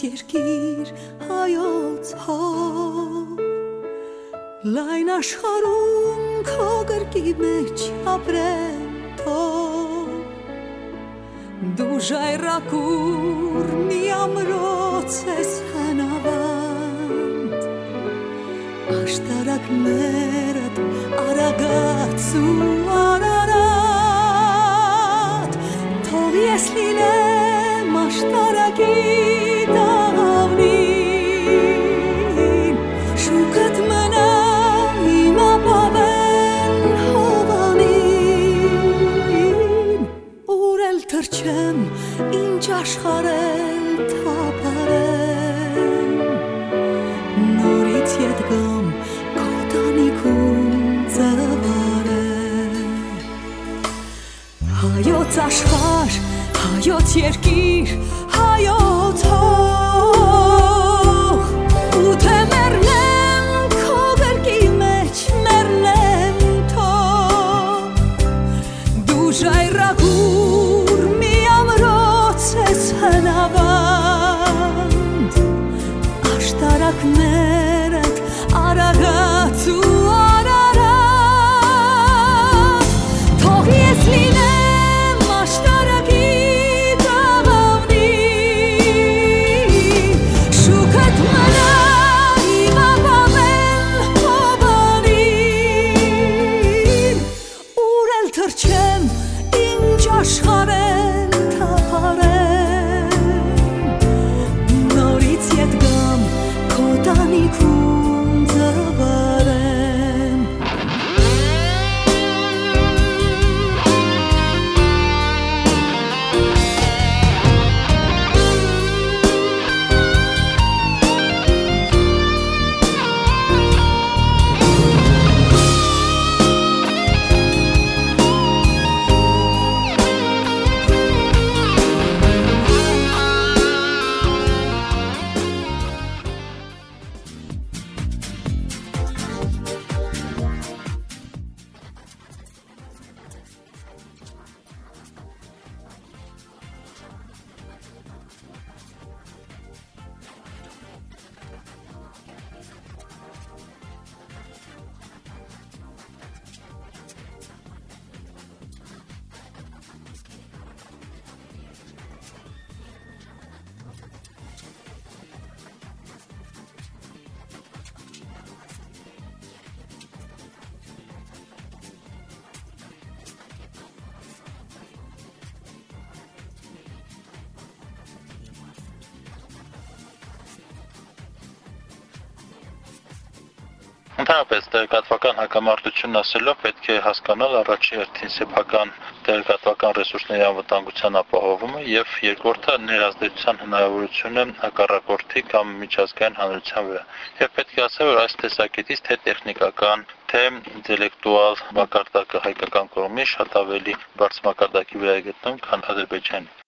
երկիր, հայոց հող Լայն աշխարում քո գրկի մեջ ապրեմ թող Դու ժայռակուր մի ամրոց ես հնավանդ Աշտարակներդ արագած երկիր, Ընդհանրապես տեղեկատվական հակամարտությունն ասելով պետք է հասկանալ առաջի հերթին սեփական տեղեկատվական ռեսուրսների անվտանգության ապահովումը եւ երկրորդը ներազդեցության հնարավորությունը հակառակորդի կամ միջազգային հանրության վրա։ Եվ պետք է ասել, որ այս տեսակետից թե տեխնիկական, թե ինտելեկտուալ մակարդակը հայկական կողմի շատ ավելի բարձր մակարդակի վրա է գտնվում, քան Ադրբեջանի։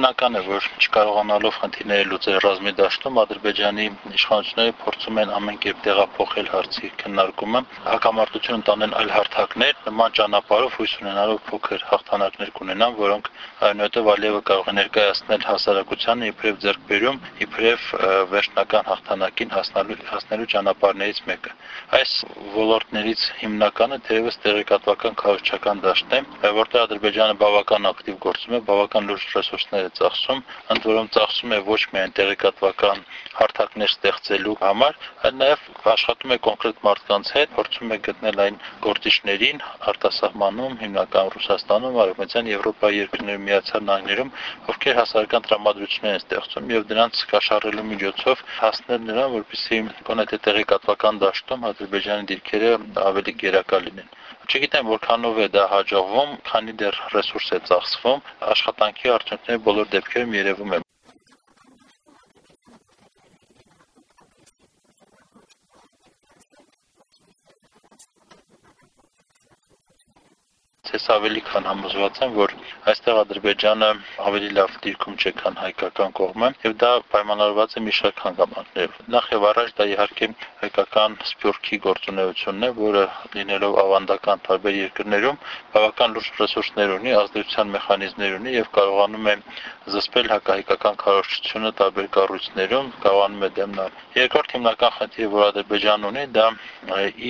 Բնական է, որ չկարողանալով խնդիրները լուծել ռազմի դաշտում Ադրբեջանի իշխանությունները փորձում են ամեն կերպ տեղափոխել հարցի քննարկումը, հակամարտություն տանեն այլ հարթակներ, նման ճանապարհով հույս ունենալով փոքր հաղթանակներ կունենան, որոնք այնուհետև Ալիևը կարող է ներկայացնել հասարակությանը իբրև ձեռքբերում, իբրև վերջնական հաղթանակին հասնելու հասնելու ճանապարհներից մեկը։ Այս ոլորտներից հիմնականը թերևս տեղեկատվական քաղաքական դաշտն է, որտեղ Ադրբեջանը բավական ակտիվ գործում է, բավական լուրջ ռեսուրսներ ծախսում, ընդ որում ծախսում է ոչ միայն տեղեկատվական հարթակներ ստեղծելու համար, այլ նաև աշխատում է կոնկրետ մարդկանց հետ, փորձում է գտնել այն գործիչներին արտասահմանում, հիմնական Ռուսաստանում, Արևմտյան Եվրոպայի երկրներում, Միացյալ Նահանգներում, ովքեր հասարակական տրամադրություններ են ստեղծում եւ դրանց կաշառելու միջոցով հասնել նրան, որպեսզի գոնե թե տեղեկատվական դաշտում Ադրբեջանի դիրքերը ավելի գերակա լինեն։ Չգիտեմ որքանով է դա հաջողվում, քանի դեռ ռեսուրս է ծախսվում, աշխատանքի արդյունքները բոլոր դեպքերում երևում է։ Ես ավելի քան համոզված եմ, որ այստեղ Ադրբեջանը ավելի լավ դիրքում չէ, քան հայկական կողմը, եւ դա պայմանավորված է մի շարք հանգամանքներով։ Նախ եւ առաջ դա իհարկե հայկական սփյուռքի գործունեությունն է, որը լինելով ավանդական տարբեր երկրներում բավական լուրջ ռեսուրսներ ունի, ազդեցության մեխանիզմներ ունի եւ կարողանում է զսպել հակահայկական քարոշչությունը տարբեր կառույցներում, կարողանում է դեմնալ։ Երկրորդ հիմնական խնդիրը, որ Ադրբեջանն ունի, դա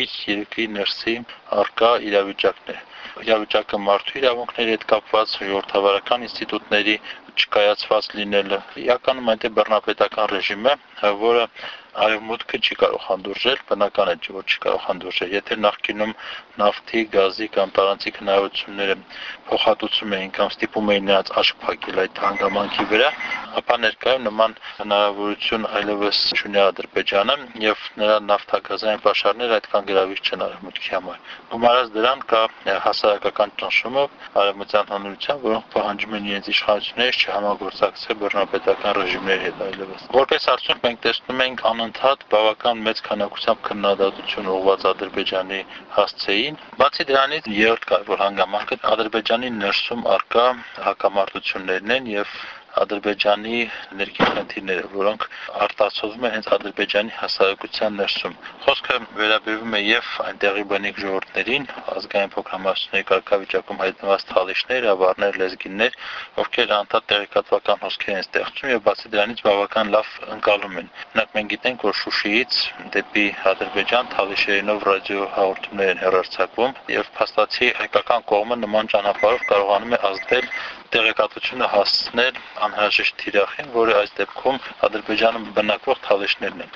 իր երկրի ներսի արկա իրավիճակն է իրավիճակը մարդու իրավունքների հետ կապված ժողովրդավարական ինստիտուտների չկայացված լինելը։ Իրականում այնտեղ բռնապետական ռեժիմ է, որը արևմուտքը չի կարող հանդուրժել, բնական է, որ չի կարող հանդուրժել։ Եթե նախկինում նավթի, գազի կամ տարանցիկ հնարավորությունները փոխհատուցում էին կամ ստիպում էին նրանց աչք փակել այդ հանգամանքի վրա, ապա ներկայում նման հնարավորություն այլևս չունի Ադրբեջանը եւ նրա նավթագազային պաշարները այդքան գրավիչ չեն արևմուտքի համար։ Գումարած դրան կա հասարակական ճնշումը արևմտյան հանրության, որոնք պահանջում են իրենց իշխանություններից չհամագործակցել բռնապետական ռեժիմների հետ այլևս։ Որպես արդյունք մենք տեսնում ենք անընդհատ բավական մեծ քանակությամբ քննադատություն ուղղված Ադրբեջանի հասցեին։ Բացի դրանից երրորդ կարևոր հանգամանքը Ադրբեջանի ներսում արկա հակամարտություններն են եւ Ադրբեջանի ներքին խնդիրները, որոնք արտացոլվում են հենց Ադրբեջանի հասարակության ներսում։ Խոսքը վերաբերվում է եւ այնտեղի բնիկ ժողովուրդներին, ազգային փոքրամասնությունների կարգավիճակում հայտնված թալիչներ, ավարներ, լեզգիններ, ովքեր անդադ տեղեկատվական հոսքեր են ստեղծում եւ բացի դրանից բավական լավ ընկալում են։ Օրինակ մենք գիտենք, որ Շուշիից դեպի Ադրբեջան թալիշերինով ռադիո հաղորդումներ են հեռարձակվում եւ փաստացի հայկական կողմը նման ճանապարհով կարողանում է ազդել տեղեկատվությունը հասցնել անհրաժեշտ թիրախին, որը այս դեպքում Ադրբեջանում բնակվող թալիշներն են։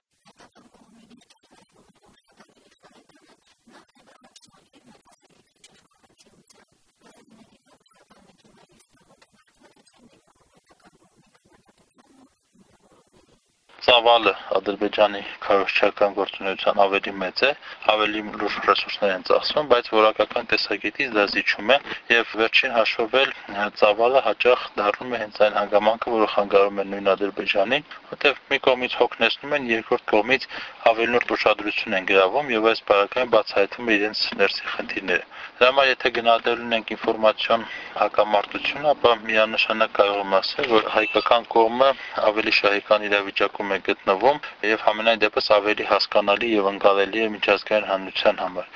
ծավալը Ադրբեջանի քարոշչական գործունեության ավելի մեծ է, ավելի լուրջ ռեսուրսներ են ծախսվում, բայց որակական տեսակետից դա զիջում է եւ վերջին հաշվվել ծավալը հաճախ դառնում է հենց այն հանգամանքը, որը խանգարում է նույն Ադրբեջանին, որտեղ մի կողմից հոգնեցնում են, երկրորդ կողմից ավելի նոր ուշադրություն են գրավում եւ այս բարակային բացահայտվում է իրենց ներսի խնդիրները։ Դրա համար եթե գնահատելու ենք ինֆորմացիոն հակամարտությունը, ապա միանշանակ կարող եմ ասել, որ հայկական կողմը ավելի շահեկան իրավիճակում է գտնվում եւ համենայն դեպս ավելի հասկանալի եւ ընկալելի է միջազգային հանրության համար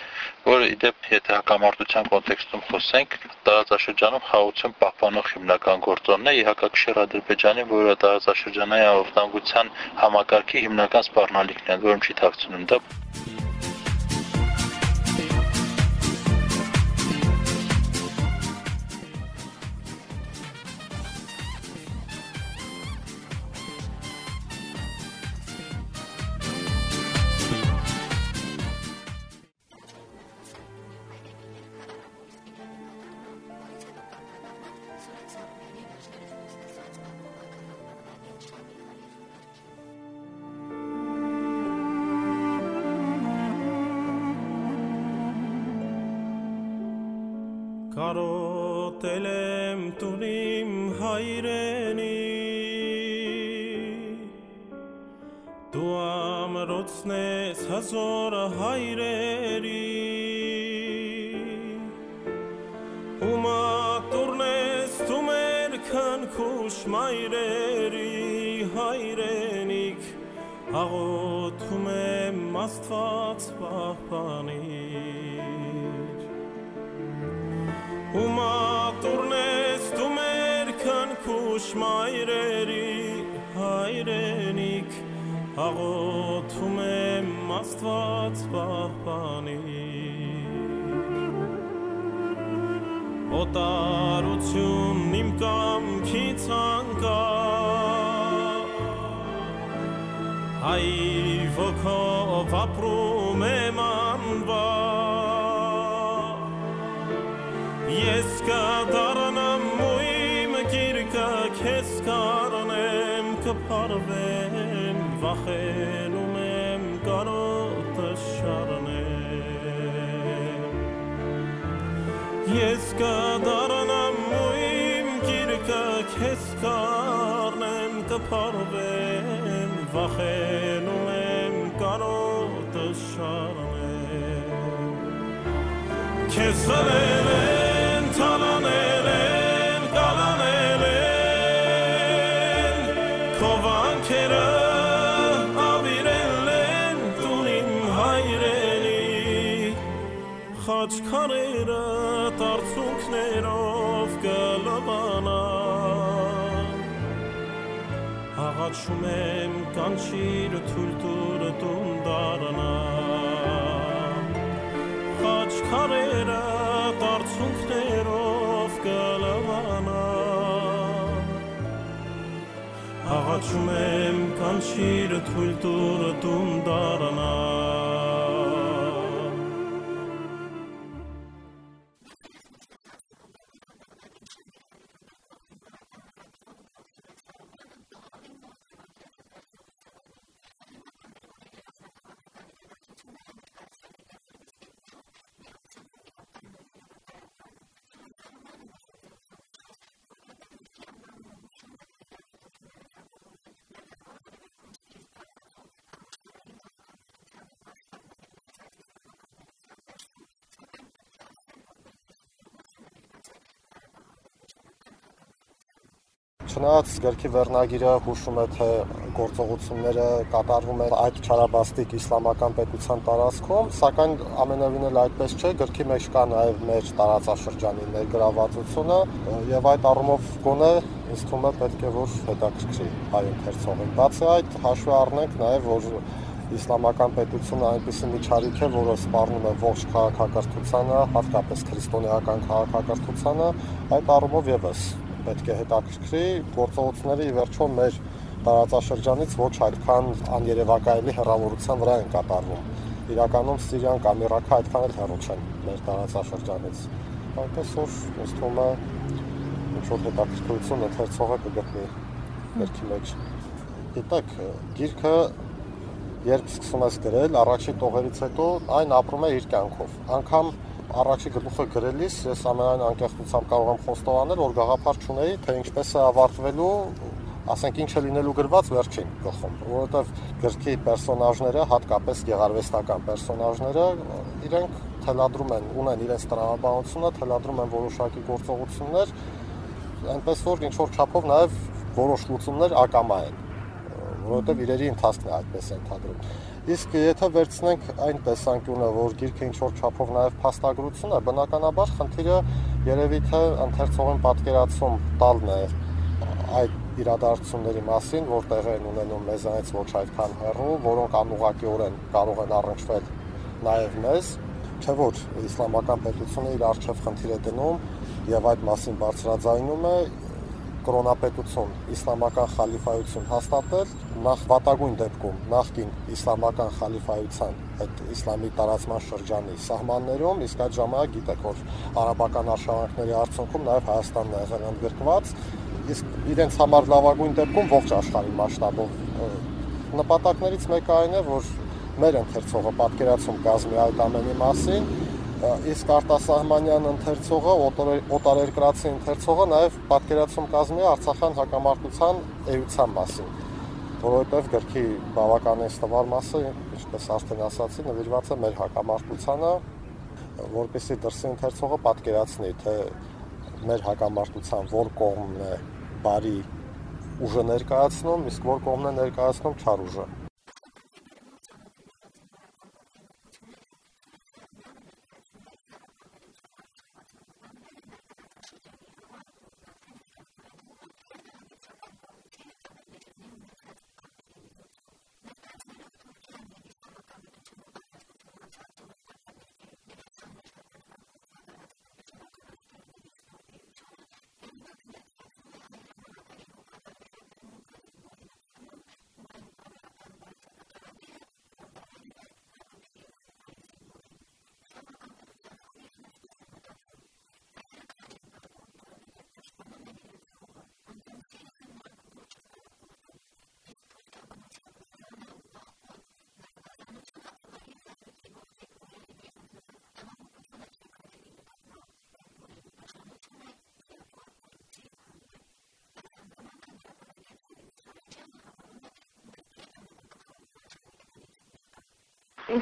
որը իդեպ եթե հակամարտության կոնտեքստում խոսենք տարածաշրջանում խաղաղություն պահպանող հիմնական գործոնն է իհակակշիռ Ադրբեջանի որը տարածաշրջանային անվտանգության համակարգի հիմնական սպառնալիքն է որում չի թաքցնում դա օտարություն իմ կամքից անկա հայր ոգով ապրում եմ անվար Ես կդառնամ ու իմ գիրկը քեզ կանեմ կփարվեմ Ես կդառնամ ու իմ գիրկը քեզ կանեմ կփարվեմ վախենում եմ կարոտը շարնեմ Քեզ հալել Աղաչում եմ կանչիրը թույլ տուրը տուն դարանա Խաչքարերը տարցունքներով կլվանա Աղաչում եմ կանչիրը թույլ տուրը տուն դարանա Չնայած գրքի վերնագիրը հուշում է, թե գործողությունները կատարվում են այդ չարաբաստիկ իսլամական պետության տարածքում, սակայն ամենևին էլ այդպես չէ, գրքի մեջ կա նաև մեր տարածաշրջանի ներգրավվածությունը եւ այդ առումով գոնե ինձ թվում է պետք է որ հետաքրքրի հայ ընթերցողին։ Բացի այդ, հաշվի առնենք նաև որ իսլամական պետությունը այնպիսի միջարիք է, որը սպառնում է ողջ քաղաքակրթությանը, հատկապես քրիստոնեական քաղաքակրթությանը, այդ առումով եւս պետք է հետաքրքրի գործողությունները ի վերջո մեր տարածաշրջանից ոչ այդքան աներևակայելի հեռավորության վրա են կատարվում։ Իրականում Սիրիան կամ Իրաքը այդքան էլ հեռու չեն մեր տարածաշրջանից։ Այնպես որ ինձ թվում է ինչ որ հետաքրքրություն ընթերցողը կգտնի երկի մեջ։ Գիտեք, գիրքը երբ սկսում ես գրել, առաջի տողերից հետո այն ապրում է իր կյանքով։ Անկամ առաջի գլուխը գրելիս ես ամենայն անկեղծությամբ կարող եմ խոստովանել, որ գաղափար չունեի, թե ինչպես է ավարտվելու, ասենք ինչ է լինելու գրված վերջին գլխում, որովհետև գրքի պերսոնաժները, հատկապես գեղարվեստական պերսոնաժները, իրենք թելադրում են, ունեն իրենց տրամաբանությունը, թելադրում են որոշակի գործողություններ, այնպես որ ինչ որ չափով նաև որոշ լուծումներ ակամա են, որովհետև իրերի ընթացքն է այդպես ընդհանրում Իսկ եթե վերցնենք այն տեսանկյունը, որ գիրքը ինչ որ չափով նաև փաստագրություն է, բնականաբար խնդիրը երևի թե ընթերցողին պատկերացում տալն է այդ իրադարձությունների մասին, որ տեղ են ունենում մեզանից ոչ այդքան հեռու, որոնք անուղակիորեն կարող են առնչվել նաև մեզ, չէ որ իսլամական պետությունը իր արժեվ խնդիր է դնում եւ այդ մասին բարձրաձայնում է կրոնապետություն, իսլամական խալիֆայություն հաստատել, նախ վատագույն դեպքում նախկին իսլամական խալիֆայության այդ իսլամի տարածման շրջանի սահմաններում, իսկ այդ ժամանակ գիտեք, որ արաբական արշավանքների արդյունքում նաև Հայաստանն է եղել ընդգրկված, իսկ իրենց համար լավագույն դեպքում ողջ աշխարհի մասշտաբով նպատակներից մեկը այն է, որ մեր ընթերցողը պատկերացում կազմի այդ ամենի մասին, իսկ արտասահմանյան ընթերցողը, օտարերկրացի ընթերցողը նաև պատկերացում կազմի Արցախյան հակամարտության էության մասին, որովհետև գրքի բավականին ստվար մասը, ինչպես արդեն ասացի, նվիրված է մեր հակամարտությանը, որպեսզի դրսի ընթերցողը պատկերացնի, թե մեր հակամարտության որ կողմն է բարի ուժը ներկայացնում, իսկ որ կողմն է ներկայացնում չար ուժը։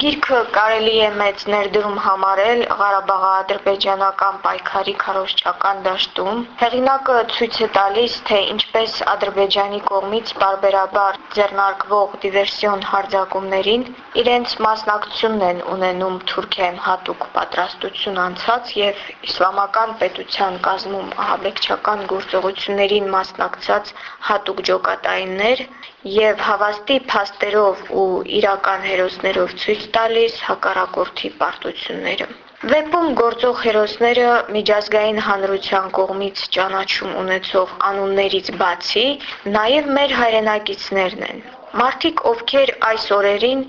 Գիրքը կարելի է մեծ ներդրում համարել Ղարաբաղի-ադրբեջանական պայքարի քարոզչական դաշտում։ Հեղինակը ցույց է տալիս, թե ինչպես Ադրբեջանի կողմից բարբերաբար ձեռնարկվող դիվերսիոն հարձակումներին իրենց մասնակցությունն են ունենում Թուրքիայում հատուկ պատրաստություն անցած եւ իսլամական պետության կազմում ահաբեկչական գործողություններին մասնակցած հատուկ ջոկատայիններ եւ հավաստի փաստերով ու իրական հերոսներով ցույց տալիս հակառակորդի պարտությունները։ Վեպում գործող հերոսները միջազգային հանրության կողմից ճանաչում ունեցող անուններից բացի նաև մեր հայրենակիցներն են։ Մարդիկ, ովքեր այս օրերին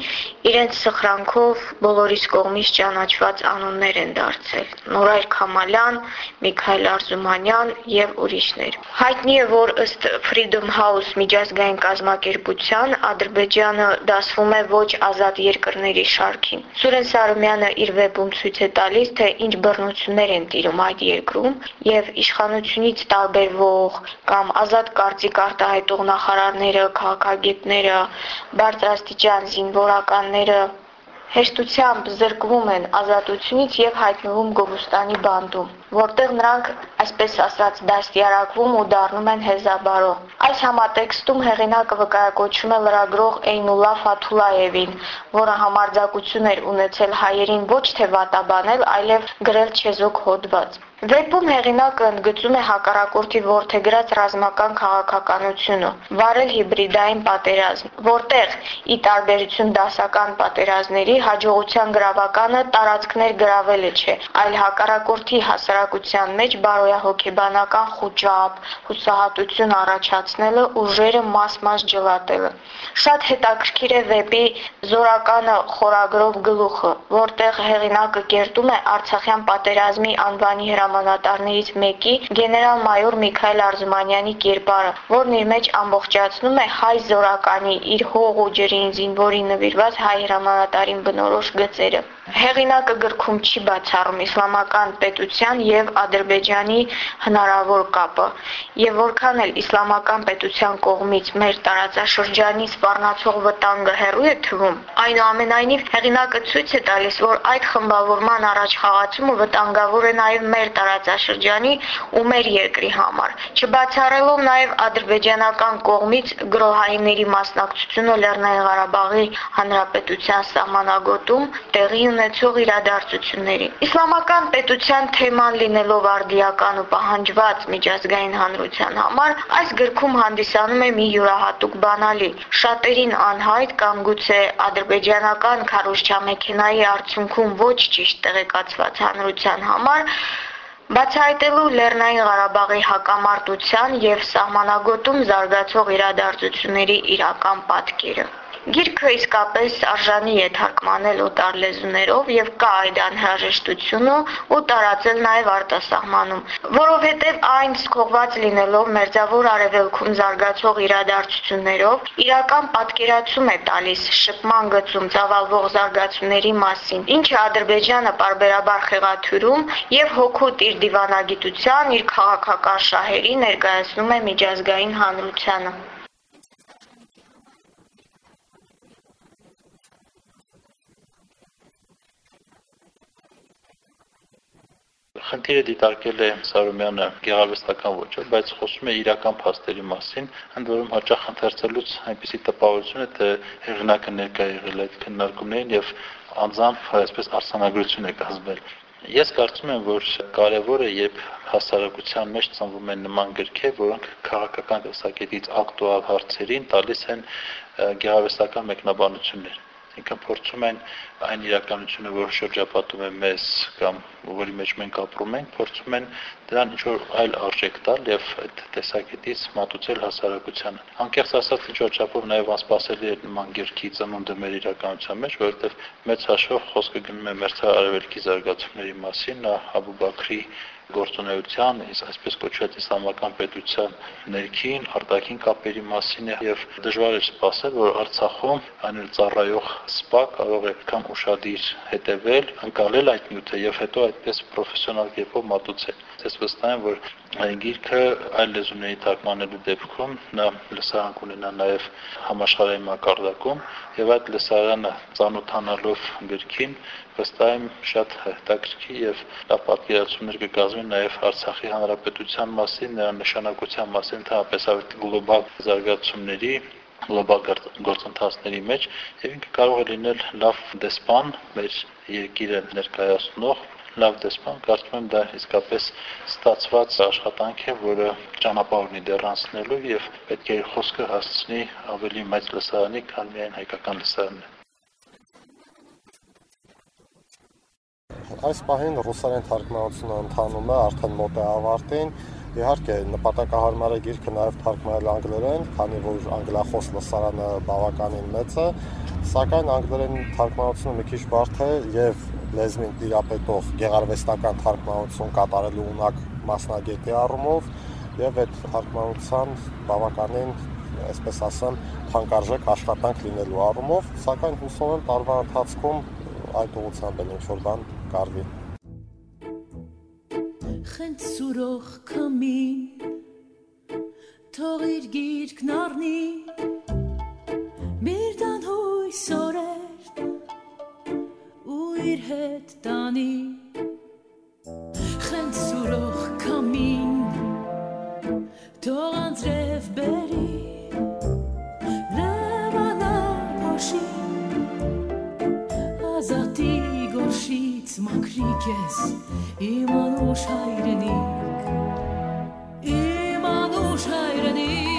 իրենց սխրանքով բոլորիս կողմից ճանաչված անուններ են դարձել՝ Նորայր Քամալյան, Միքայել Արզումանյան եւ ուրիշներ։ Հայտնի է, որ ըստ Freedom House միջազգային կազմակերպության Ադրբեջանը դասվում է ոչ ազատ երկրների շարքին։ Սուրեն Սարոմյանը իր վեպում ցույց է տալիս, թե ինչ բռնություններ են տիրում այդ երկրում եւ իշխանությունից տարբերվող կամ ազատ կարծիք արտահայտող նախարարները, քաղաքագետները բարձրաստիճան զինվորականները հեշտությամբ զրկվում են ազատությունից եւ հայտնվում Գովուստանի բանդում, որտեղ նրանք, այսպես ասած, դաստիարակվում ու դառնում են հեզաբարող։ Այս համատեքստում հեղինակը վկայակոչում է լրագրող Էյնուլա Ֆաթուլաևին, որը համարձակություն էր ունեցել հայերին ոչ թե վատաբանել, այլև գրել չեզոք հոդված։ Վեպում հեղինակը ընդգծում է հակառակորդի ворթեգրած ռազմական քաղաքականությունը, վարել հիբրիդային պատերազմ, որտեղ ի տարբերություն դասական պատերազմների հաջողության գրավականը տարածքներ գրավելը չէ, այլ հակառակորդի հասար հասարակության մեջ բարոյահոգեբանական խոճապ, հուսահատություն առաջացնելը, ուժերը մաս-մաս ջլատելը։ Շատ հետաքրքիր է վեպի զորականը խորագրով գլուխը, որտեղ հեղինակը կերտում է Արցախյան պատերազմի անվանի հրամանատարներից մեկի գեներալ-մայոր Միքայել Արզումանյանի կերպարը, որն իր մեջ ամբողջացնում է հայ զորականի իր հող ու ջրին զինվորի նվիրված հայ հրամանատարին բնորոշ գծերը։ Հեղինակը գրքում չի բացառում իսլամական պետության եւ Ադրբեջանի հնարավոր կապը, եւ որքան էլ իսլամական պետության կողմից մեր տարածաշրջանի սպառնացող վտանգը հեռու է թվում, այնուամենայնիվ հեղինակը ցույց է տալիս, որ այդ խմբավորման առաջ խաղացումը վտանգավոր է նաեւ մեր տարածաշրջանի ու մեր երկրի համար, չբացառելով նաեւ ադրբեջանական կողմից գրոհայինների մասնակցությունը Լեռնային Ղարաբաղի Հանրապետության սահմանագոտում տեղի ունեցող իրադարձություններին։ Իսլամական պետության թեման լինելով արդիական ու պահանջված միջազգային հանրության համար, այս գրքում հանդիսանում է մի յուրահատուկ բանալի։ Շատերին անհայտ կամ գուցե ադրբեջանական քարոզչամեքենայի արդյունքում ոչ ճիշտ տեղեկացված հանրության համար Բացահայտելու Լեռնային Ղարաբաղի հակամարտության եւ սահմանագոտում զարգացող իրադարձությունների իրական պատկերը։ Գիրքը իսկապես արժանի է թարգմանել օտար լեզուներով եւ կա այդ անհրաժեշտությունը ու տարածել նաեւ արտասահմանում, որովհետեւ այն սկողված լինելով մերձավոր արևելքում զարգացող իրադարձություններով իրական պատկերացում է տալիս շփման գծում ծավալվող զարգացումների մասին, ինչը Ադրբեջանը parberabar խեղաթյուրում եւ հոգուտ իր դիվանագիտության, իր քաղաքական շահերի ներկայացնում է միջազգային հանրությանը։ Խնդիրը դիտարկել է Սարոմյանը գեղարվեստական ոճով, բայց խոսում է իրական փաստերի մասին, ընդ որում հաճախ ընթերցելուց այնպիսի տպավորություն է, թե հեղինակը ներկա եղել այդ քննարկումներին եւ անձամբ այսպես արսանագրություն է կազմել։ Ես կարծում եմ, որ կարևոր է, երբ հասարակության մեջ ծնվում են նման գրքեր, որոնք քաղաքական տեսակետից ակտուալ հարցերին տալիս են գեղարվեստական մեկնաբանություններ ինքն փորձում են այն իրականությունը, որ շրջապատում է մեզ կամ որի մեջ մենք ապրում ենք, փորձում են դրան ինչ որ այլ արժեք տալ եւ այդ տեսակետից մատուցել հասարակությանը։ Անկեղծ ասած, ինչ որ չափով նաեւ անսպասելի է նման գիրքի ծնունդը մեր իրականության մեջ, որովհետեւ մեծ հաշվով խոսքը գնում է մերձարևելքի զարգացումների մասին, նա Աբու Բաքրի գործունեության, այսպես կոչված իսլամական պետության ներքին արտաքին կապերի մասին է եւ դժվար է սպասել, որ Արցախում անել ծառայող սպա կարող է կամ ուշադիր հետևել, ընկալել այդ նյութը եւ հետո այդպես պրոֆեսիոնալ կերպով մատուցել։ Այս վստահ եմ, որ գիրքը այլ լեզուների թարգմանելու դեպքում նա լսարան կունենա նաև համաշխարհային մակարդակում եւ այդ լսարանը ծանոթանալով գրքին վստահ եմ շատ հետաքրքիր եւ լավ պատկերացումներ կկազմի նաև Արցախի հանրապետության մասին, նրա նշանակության մասին, ընդհանրապես ավելի գլոբալ զարգացումների գլոբալ գործընթացների մեջ եւ ինքը կարող է լինել լավ դեսպան մեր երկիրը ներկայացնող լավ դեսպան, կարծում եմ դա իսկապես ստացված աշխատանք է, որը ճանապարհ ունի դեռանցնելու եւ պետք է խոսքը հասցնի ավելի մեծ լսարանի, քան միայն հայկական լսարանն է։ Այս պահին ռուսերեն թարգմանությունը ընթանում է արդեն մոտ է ավարտին։ Իհարկե, նպատակահարմար է գիրքը նաև թարգմանել անգլերեն, քանի որ անգլախոս լսարանը բավականին մեծ է, սակայն անգլերեն թարգմանությունը մի քիչ բարդ է եւ լեզվին տիրապետող գեղարվեստական թարգմանություն կատարելու ունակ մասնագետի առումով եւ այդ թարգմանության բավականին այսպես ասեմ թանկարժեք աշխատանք լինելու առումով, սակայն հուսով եմ տարվա ընթացքում այդ ուղղությամբ էլ ինչ-որ բան կարվի։ Խենթ սուրող կամին թող իր գիրքն առնի Միրդան հույս օրեր իր հետ տանի Խենթ սուրող կամին թող անձրև բերի Լավանա փոշի ազատի գոշից մաքրիկ ես իմ անուշ հայրենիք իմ անուշ հայրենիք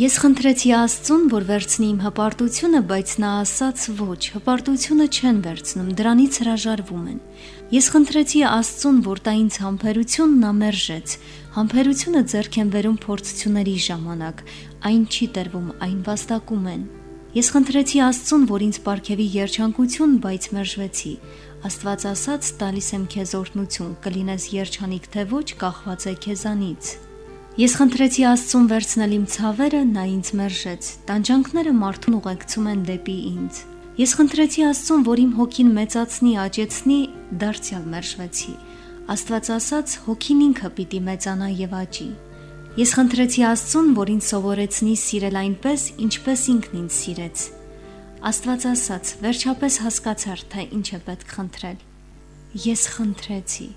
Ես խնդրեցի Աստծուն, որ վերցնի իմ հպարտությունը, բայց նա ասաց՝ ոչ, հպարտությունը չեն վերցնում, դրանից հրաժարվում են։ Ես խնդրեցի Աստծուն, որ տա ինձ համբերություն, նա մերժեց։ Համբերությունը ձեռք են վերում փորձությունների ժամանակ, այն չի տրվում, այն վաստակում են։ Ես խնդրեցի Աստծուն, որ ինձ ապարգևի երջանկություն, բայց մերժվեցի։ Աստված ասաց՝ տալիս եմ քեզ օրհնություն, կլինես երջանիկ թե ոչ, կախված է քեզանից։ Ես խնդրեցի Աստծուն վերցնել իմ ցավերը, նա ինձ մերժեց։ Տանջանքները մարդուն ուղեկցում են դեպի ինձ։ Ես խնդրեցի Աստծուն, որ իմ հոգին մեծացնի, աճեցնի, դարձյալ մերժվեցի։ Աստված ասաց. հոգին ինքը պիտի մեծանա եւ աճի։ Ես խնդրեցի Աստծուն, որ ինձ սովորեցնի սիրել այնպես, ինչպես ինքն ինձ սիրեց։ Աստված ասաց. վերջապես հասկացար, թե ինչ է պետք խնդրել։ Ես խնդրեցի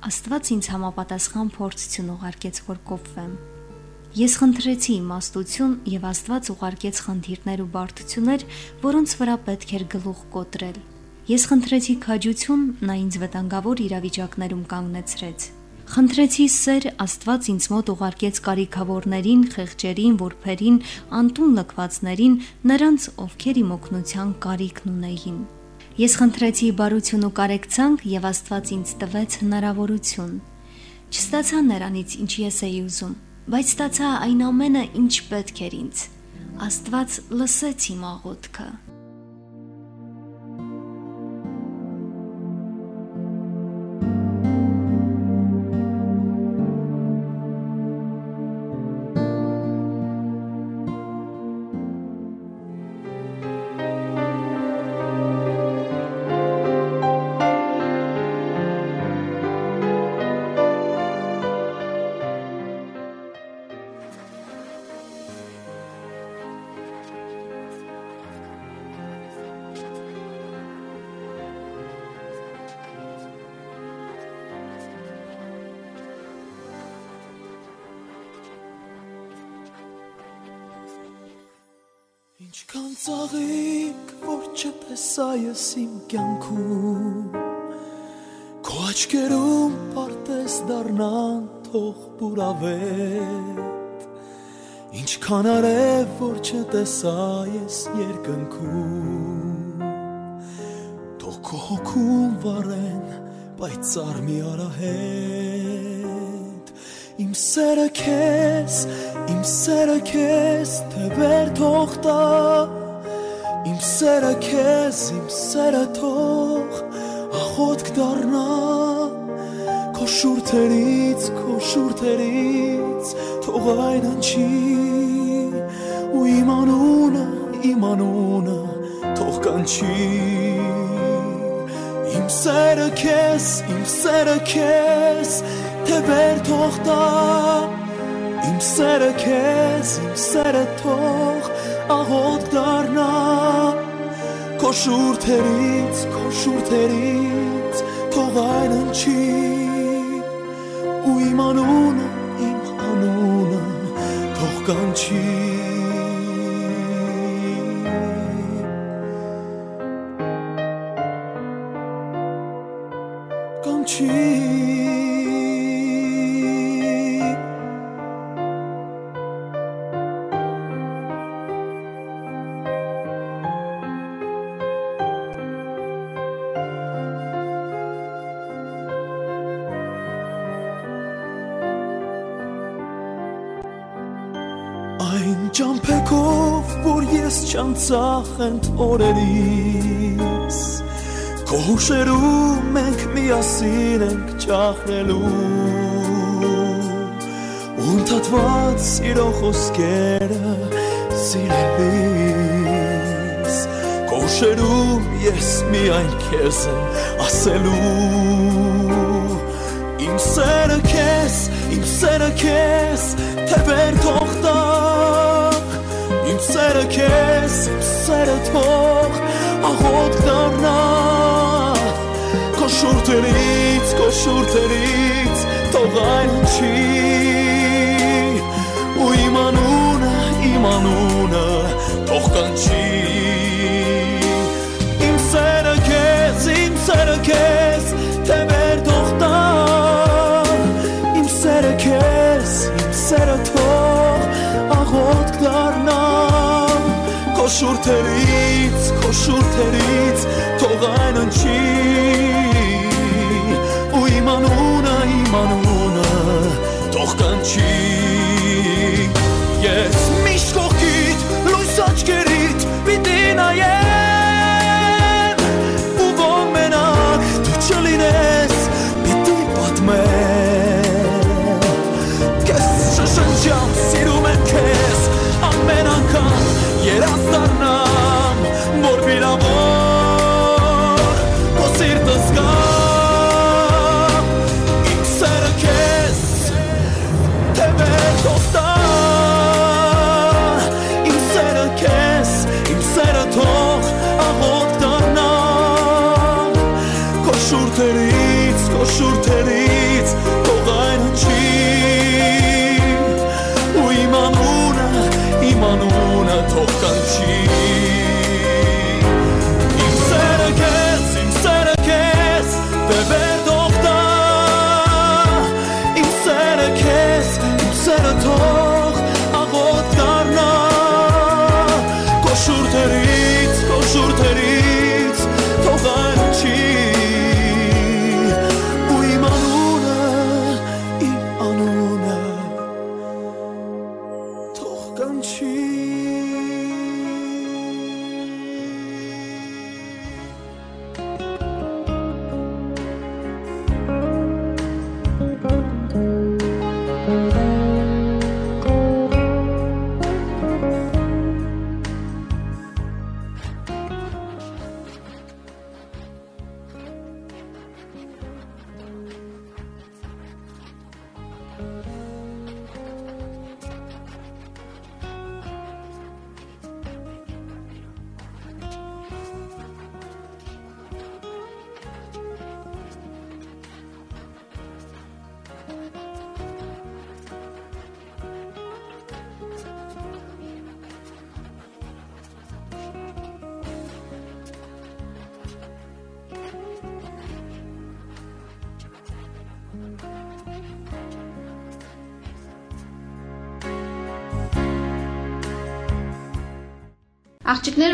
Աստված ինձ համապատասխան փորձություն ուղարկեց, որ կոփվեմ։ Ես խնդրեցի իմաստություն եւ Աստված ուղարկեց խնդիրներ ու բարդություններ, որոնց վրա պետք էր գլուխ կոտրել։ Ես խնդրեցի քաջություն, նա ինձ վտանգավոր իրավիճակներում կանգնեցրեց։ Խնդրեցի սեր, Աստված ինձ մոտ ուղարկեց կարիքավորներին, խեղճերին, որբերին, անտուն լքվածներին, նրանց, ովքեր իմ օգնության կարիքն ունեին։ Ես խնդրեցի բարություն ու կարեկցանք եւ Աստված ինձ տվեց հնարավորություն։ Չստացա նրանից, ինչ ես էի ուզում, բայց ստացա այն ամենը, ինչ պետք էր ինձ։ Աստված լսեց իմ աղոթքը։ Ինչքան ծաղիկ, որ չտեսա ես իմ կյանքում Քո աչքերում պարտես դառնան թող բուրավետ Ինչքան արև, որ չտեսա ես երկնքում Թող քո հոգում վարեն պայծառ մի արահետ Իմ սերը քեզ, իմ սերը քեզ թևեր թող տա Իմ սերը քեզ, իմ սերը թող աղոթք դառնա Քո շուրթերից, քո շուրթերից թող այն անչի ու իմ անունը, իմ անունը թող կանչի Իմ սերը քեզ, իմ սերը քեզ թևեր թող տա Իմ սերը քեզ, իմ սերը թող աղոտ դառնա Քո շուրթերից, քո շուրթերից թող այն ընչի ու իմ անունը, իմ անունը թող կանչի կանչի չանցախ ընդ օրերիս Քո հուշերու մենք միասին ենք ճախնելու Ունտատված սիրո խոսքերը սիրելիս Քո հուշերում ես միայն քեզ եմ ասելու Իմ սերը քեզ, իմ սերը քեզ, թե վեր թող տա Իմ սերը քեզ, իմ սերը թող աղոտ դառնա Քո շուրթերից, քո շուրթերից թող այն չի Ու իմ անունը, իմ անունը թող կանչի Իմ սերը քեզ, իմ սերը քեզ, շուրթերից, քո շուրթերից թող այն ընչի Ու իմ անունը, իմ անունը թող կանչի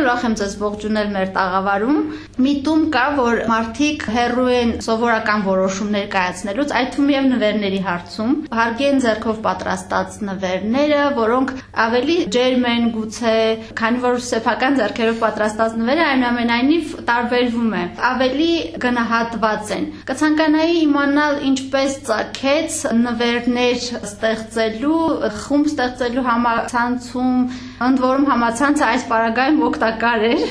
ուրախ եմ ձեզ ողջունել մեր տաղավարում։ Միտում կա, որ մարդիկ հերրու են սովորական որոշումներ կայացնելուց, այդ թվում եւ նվերների հարցում։ Հարգի են ձեռքով պատրաստած նվերները, որոնք ավելի ջերմ են գուցե, քանի որ սեփական ձեռքերով պատրաստած նվերը այնուամենայնիվ տարբերվում է, ավելի գնահատված են։ Կցանկանայի իմանալ ինչպես ծագեց նվերներ ստեղծելու, խումբ ստեղծելու համացանցում, ընդ որում համացանցը այս պարագայում օգտակար էր։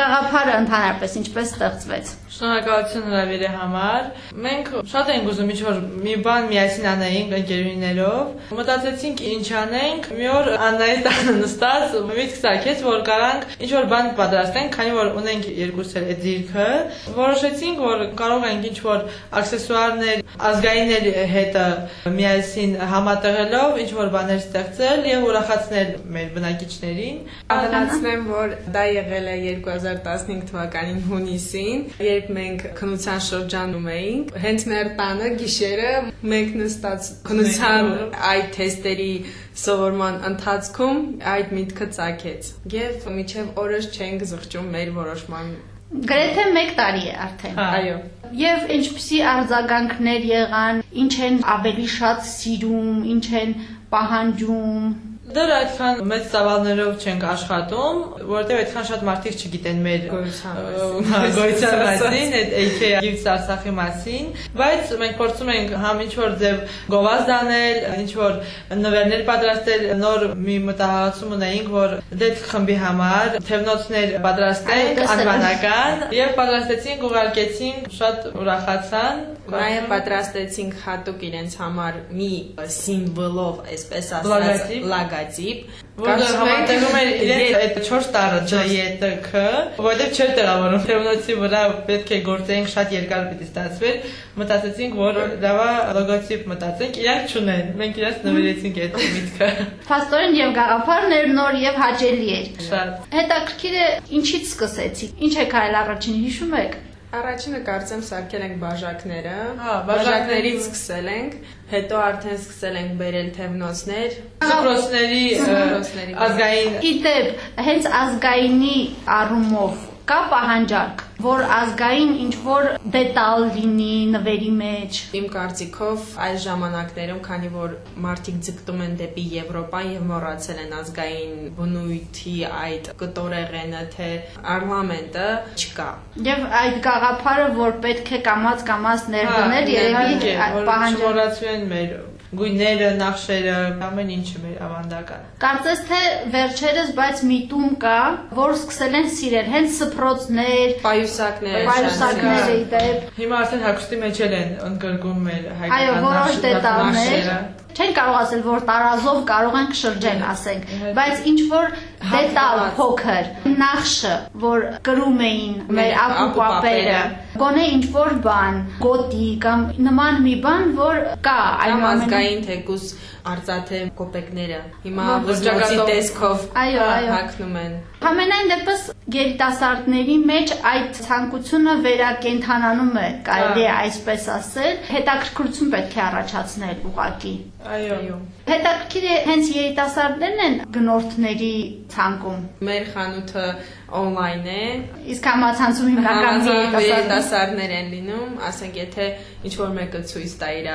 Գաղափարը ընդհանրապես ինչպես ստեղծվեց։ Շնորհակալություն հրավիրի համար։ Մենք շատ ենք ուզում ինչ-որ մի բան միասին անեինք ընկերուներով։ Մտածեցինք ինչ անենք։ Մի օր Աննայի տանը նստած միտք ցակեց, որ կարանք ինչ-որ բան պատրաստենք, քանի որ ունենք երկուսս էլ այդ դիրքը։ Որոշեցինք, որ կարող ենք ինչ-որ աքսեսուարներ ազգայինների հետը միասին համատեղելով ինչ-որ բաներ ստեղծել եւ ուրախացնել մեր բնակիչներին։ Անդրադառնեմ, որ դա եղել է 2015 թվականին հունիսին, երբ մենք քնության շրջանում էինք, հենց մեր տանը գիշերը մենք նստած քնության այդ թեստերի սովորման ընթացքում այդ միտքը ցակեց։ Եվ միջև օրս չենք զղջում մեր որոշման Գրեթե 1 տարի է արդեն։ Այո։ Եվ ինչպիսի արձագանքներ եղան, ինչ են ավելի շատ սիրում, ինչ են պահանջում։ Դեռ այդքան մեծ ծավալներով չենք աշխատում, որովհետև այդքան շատ մարդիկ չգիտեն մեր գոյության մասին, այդ AK Gives Արցախի մասին, բայց մենք փորձում ենք համ ինչ որ ձև գովազ դանել, ինչ որ նվերներ պատրաստել, նոր մի մտահղացում ունեինք, որ դեթ խմբի համար թևնոցներ պատրաստենք անվանական եւ պատրաստեցինք, ուղարկեցինք, շատ ուրախացան Նաև պատրաստեցինք հատուկ իրենց համար մի սիմվոլով, այսպես ասած, լագատիպ, որը համատեղում էր իրենց այդ 4 տարը ՋԵՏՔ, որովհետև չէր տեղավորում ֆրեմնոցի վրա պետք է գործեինք շատ երկար պիտի ստացվեր, մտածեցինք, որ լավա լոգոտիպ մտածենք, իրանք չունեն։ Մենք իրանք նվիրեցինք այդ միտքը։ Փաստորեն եւ գաղափարն էր նոր եւ հաճելի էր։ Շատ։ Հետաքրքիր է ինչից սկսեցիք։ Ինչ եք արել առաջին հիշում եք։ Առաջինը կարծեմ սարքել ենք բաժակները, Հա, բաժակներից սկսել ենք, հետո արդեն սկսել ենք բերել թևնոցներ, Սուպրոսների ազգային Իդեպ, հենց ազգայինի առումով կա պահանջարկ, որ ազգային ինչ որ դետալ լինի նվերի մեջ։ Իմ կարծիքով այս ժամանակներում, քանի որ մարդիկ ձգտում են դեպի Եվրոպա եւ մոռացել են ազգային բնույթի այդ կտորեղենը, թե parlamento չկա։ Եվ այդ գաղափարը, որ պետք է կամած կամած ներդնել, երևի պահանջը մոռացում են մեր գույները, նախշերը, ամեն ինչը մեր ավանդական։ Կարծես թե վերջերս բայց միտում կա, որ սկսել են սիրել հենց սփռոցներ, պայուսակներ, պայուսակները իդեպ։ Հիմա արդեն հագուստի մեջ էլ են ընդգրկում մեր Այո, հայկական նախշերը։ Չեն կարող ասել, որ տարազով կարող ենք շրջել, ասենք, բայց ինչ որ դետալ փոքր, նախշը, որ կրում էին մեր ակուպապերը, գոնե ինչ որ բան, գոտի կամ նման մի բան, որ կա այլ ազգային թեկուս արծաթե կոպեկները հիմա ոչակի տեսքով այո, այո, հակնում են։ Համենայն դեպս երիտասարդների մեջ այդ ցանկությունը վերակենդանանում է, կարելի է այսպես ասել, հետաքրքրություն պետք է առաջացնել ուղակի։ Այո։ Հետաքրքիր է հենց երիտասարդներն են գնորդների ցանկում։ Մեր խանութը on-line է։ Իսկ համացանցում հիմնական երիտասարդներ են լինում, ասենք եթե ինչ որ մեկը ցույց տա իր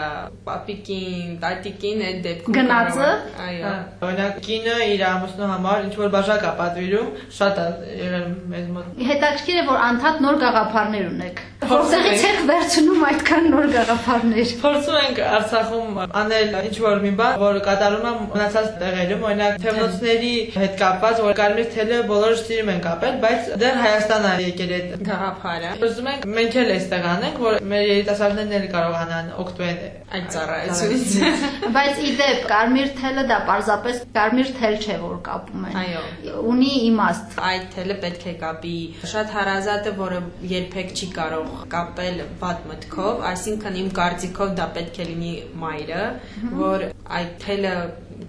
պապիկին, տատիկին, այդ դեպքում գնացը, այո։ Օրինակ կինը իր ամուսնու համար ինչ որ բաժակ է պատվիրում, շատ է եղել մեզ մոտ։ Հետաքրքիր է որ անդադ նոր գաղափարներ ունեք։ Որտեղից եք վերցնում այդքան նոր գաղափարներ։ Փորձում ենք Արցախում անել ինչ որ մի բան, որ կատարում է մնացած տեղերում, օրինակ թեմնոցների հետ կապված, որ կարմիր թելը բոլորը սիրում են կապել, բայց դեռ Հայաստան է եկել այդ գաղափարը։ Ուզում ենք մենք էլ այստեղ անենք, որ մեր երիտասարդներն էլ կարողանան օգտվել այդ ծառայությունից։ Բայց իդեպ կարմիր թելը դա պարզապես կարմիր թել չէ, որ կապում են։ Այո։ Ունի իմաստ։ Այդ թելը պետք է կապի շատ հարազատը, որը երբեք չի կարող կապել վատ մտքով, այսինքն իմ կարծիքով դա պետք է լինի մայրը, որ այդ թելը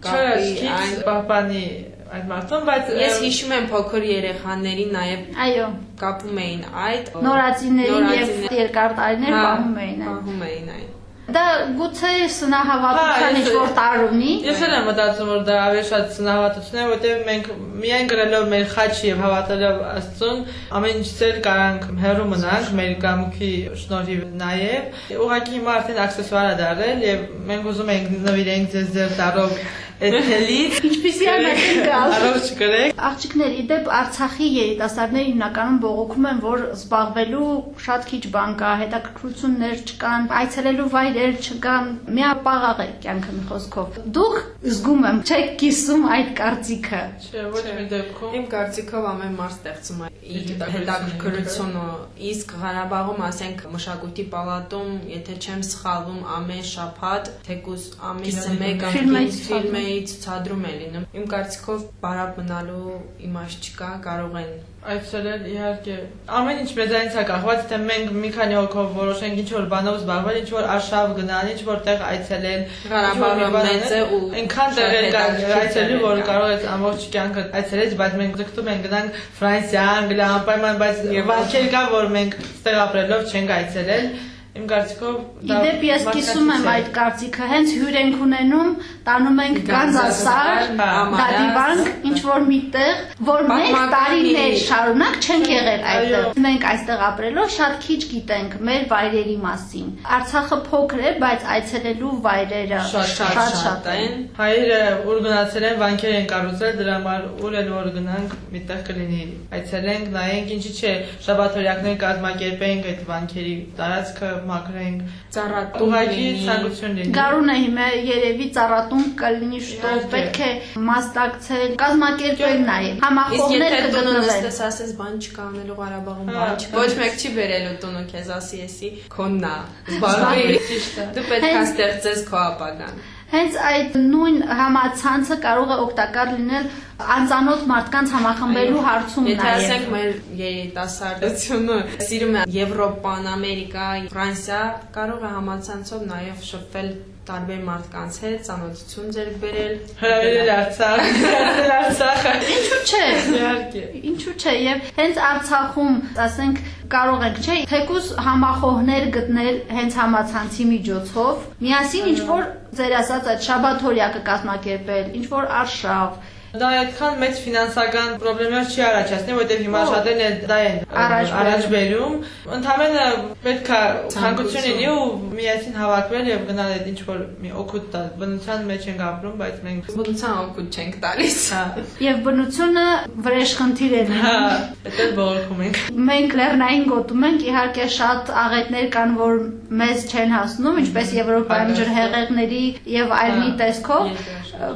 կապի այն պահպանի այդ մարդուն, բայց ես հիշում եմ փոքր երեխաներին նաև այո կապում էին այդ նորածիներին եւ երկար տարիներ պահում էին այն պահում էին այն Դա գուցե սնահավատության ինչ որ տար ունի։ Ես էլ եմ մտածում, որ դա ավելի շատ սնահավատություն է, որտեղ մենք միայն գրելով մեր խաչը եւ հավատալով Աստծուն, ամեն ինչից էլ կարանք հեռու մնանք մեր կամքի շնորհիվ նաեւ։ Ուղղակի հիմա արդեն աքսեսուար է դարձել եւ մենք ուզում ենք նվիրենք ձեզ ձեր տարով Էթելից ինչպեսի անհատին գալ։ Առողջ կրեք։ Աղջիկներ, իդեպ Արցախի երիտասարդները հիմնականում բողոքում են, որ զբաղվելու շատ քիչ բան կա, հետաքրքրություններ չկան, այցելելու վայրեր չկան, միապաղաղ է կյանքը մի խոսքով։ Դուք զգում եմ, չեք կիսում այդ կարծիքը։ Չէ, ոչ մի դեպքում։ Իմ կարծիքով ամեն մարդ ստեղծում է իր հետաքրքրությունը։ Իսկ Ղարաբաղում, ասենք, մշակույթի պալատում, եթե չեմ սխալվում, ամեն շաբաթ թեկուզ ամիսը մեկ ֆիլմ է ցուցադրում է լինում։ Իմ կարծիքով բարապ մնալու իմաստ չկա, կարող են այցելել իհարկե ամեն ինչ մեզանից է կախված թե մենք մի քանի հոգով որոշենք ինչ որ բանով զբաղվել ինչ որ արշավ գնալ ինչ որ տեղ այցելել Ղարաբաղը մեծ է ու այնքան տեղեր կա այցելի որ կարող ես ամբողջ կյանքը այցելել բայց մենք ձգտում ենք գնանք Ֆրանսիա Անգլիա անպայման բայց վարկեր կա որ մենք ստեղ ապրելով չենք այցելել Իմ կարծիքով Իդեպ ես կիսում եմ այդ կարծիքը, հենց հյուր ենք ունենում, տանում ենք Գանձասար, Դադիվանք, ինչ որ միտեղ, որ մենք տարիներ շարունակ չենք եղել այդտեղ։ Մենք այստեղ ապրելով շատ քիչ գիտենք մեր վայրերի մասին։ Արցախը փոքր է, բայց այցելելու վայրերը շատ շատ են։ Հայերը ուր գնացել են, վանքեր են կառուցել, դրա համար ուր են որ գնանք, միտեղ կլինի։ Այցելենք, նայենք, ինչի՞ չէ, շաբաթօրյակներ կազմակերպենք այդ վանքերի տարածքը մաքրենք, ծառատուն ուղղակի ցանկություն լինի։ Գարունը հիմա երևի ծառատուն կլինի շուտով, պետք է մասնակցել, կազմակերպել նաև։ Համախոհներ կգտնվեն։ Ես ասես բան չկա անելու Ղարաբաղում բան չկա։ Ոչ մեկ չի բերելու տունը քեզ ասի էսի քոննա։ Զբաղվի Դու պետք է ստեղծես քո ապագան։ Հենց այդ նույն համացանցը կարող է օգտակար լինել անծանոթ մարդկանց համախմբելու հարցում նաև։ Եթե ասենք մեր երիտասարդությունը սիրում է Եվրոպան, Ամերիկա, Ֆրանսիա, կարող է համացանցով նաև շփվել տարբեր մարդկանց հետ, ծանոթություն ձեռք բերել, Հրավիրել Արցախ, հրավիրել Արցախը։ Ինչու՞ չէ։ Իհարկե։ Ինչու՞ չէ, եւ հենց Արցախում, ասենք, կարող ենք, չէ, թեկուզ համախոհներ գտնել հենց համացանցի միջոցով, միասին ինչ որ ձեր ասած այդ շաբաթօրյակը կազմակերպել, ինչ որ արշավ, Դա այդքան մեծ ֆինանսական խնդիրներ չի առաջացնի, որովհետև հիմա շատերն էլ դա են Առաջ բերում։ Ընդհանրապես պետք է ցանկություն լինի ու միասին հավաքվել եւ գնալ այդ ինչ որ մի օգուտ տալ։ Բնության մեջ ենք ապրում, բայց մենք բնության օգուտ չենք տալիս։ հա, եւ բնությունը վրեժխնդիր է հա, դա բողոքում ենք։ Մենք լեռնային գոտում ենք, իհարկե շատ աղետներ կան, որ մեզ չեն հասնում, ինչպես Եվրոպայում ջրհեղեղների եւ այլնի տեսքով,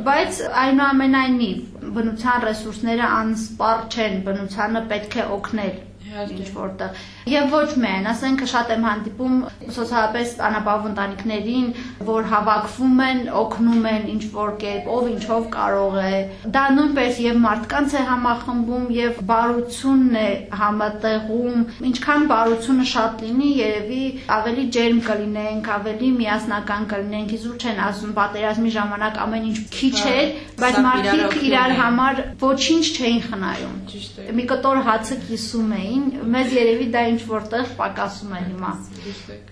բայց այնուամենայնիվ բնության ռեսուրսները անսպառ չեն, բնությանը պետք է օգնել ինչ որտեղ եւ ոչ միայն ասենք շատ եմ հանդիպում սոցիալապես անապահով ընտանիքներին որ հավաքվում են օգնում են ինչ որ կերպ ով ինչով կարող է դա նույնպես եւ մարդկանց է համախմբում եւ բարությունն է համատեղում ինչքան բարությունը շատ լինի երևի ավելի ջերմ կլինենք ավելի միասնական կլինենք իզուր չեն ասում պատերազմի ժամանակ ամեն ինչ քիչ էր բայց մարդիկ իրար համար ոչինչ չէին խնայում Ճիշտ է։ մի կտոր հացը կիսում էին, մեզ երևի դա ինչ որտեղ պակասում է հիմա։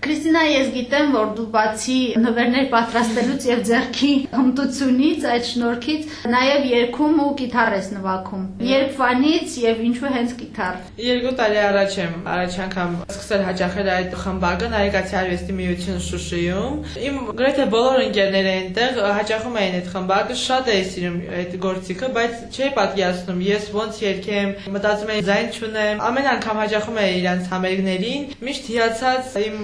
Քրիստինա, ես գիտեմ, որ դու բացի նվերներ պատրաստելուց եւ ձեռքի հմտությունից, այդ շնորհքից նաեւ երգում ու կիթառ ես նվագում։ Երգվանից եւ ինչու հենց կիթառ։ Երկու տարի առաջ եմ առաջ անգամ սկսել հաճախել այդ խմբակը Նայեկացի արվեստի միություն Շուշիում։ Իմ գրեթե բոլոր ընկերները այնտեղ հաճախում էին այդ խմբակը, շատ էի սիրում այդ գործիքը, բայց չէի պատկերացնում ես ոնց երգեմ, մտածում էի ձայն չունեմ։ Ամեն անգամ հաճախում էի իրանց համերգներին, միշտ հիացած իմ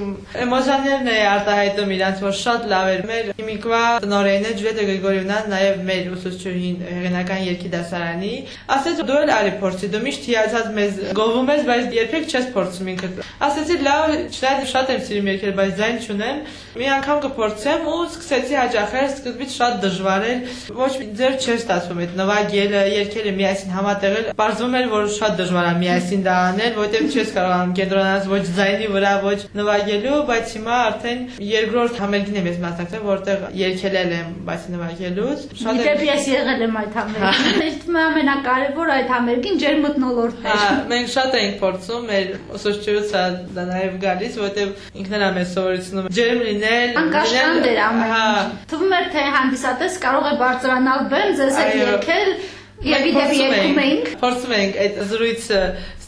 էմոցիաներն էի արտահայտում իրանց, որ շատ լավ էր։ Մեր հիմիկվա տնօրենը Ջուլիետա Գրիգորիևնան, նաև մեր ուսուցչուհին հեղինակային երգի դասարանի, ասեց դու էլ արի փորձի, դու միշտ հիացած մեզ գովում ես, բայց երբեք չես փորձում ինքդ։ Ասեցի լավ, չնայած շատ եմ սիրում երգել, բայց ձայն չունեմ։ Մի անգամ կփորձեմ ու սկսեցի հաճախել, սկզբից շատ դժվար էր, ոչ մի ձեր չէր ստացվում այդ նվագելը, երգելը միասին համատեղել։ Պարզվում էր, որ շատ դժվար է միասին դա անել, որովհետև չես կարողանում կենտրոնանալ ոչ ձայնի վրա, ոչ նվագելու, բայց հիմա արդեն երկրորդ համերգին եմ ես մասնակցել, որտեղ երգելել եմ, բայց նվագելուց։ Շատ Դեպի ես եղել եմ այդ համերգին։ Իսկ ամենակարևոր այդ համերգին ջեր մտնոլորտն Հա, էր։ մենք շատ էինք փորձում, մեր ուսուցչուց դա նաև գալիս, որովհետև ինքն էլ է մեզ սովորեցնում ջերմ լինել, Անկաշկանդ էր ամեն Հա, Թվում էր թե հանդիսատես կարող է բարձրանալ բեմ, ձեզ հետ եւ մենք իդեպ երգում էինք, Փորձում էինք այդ զրույցը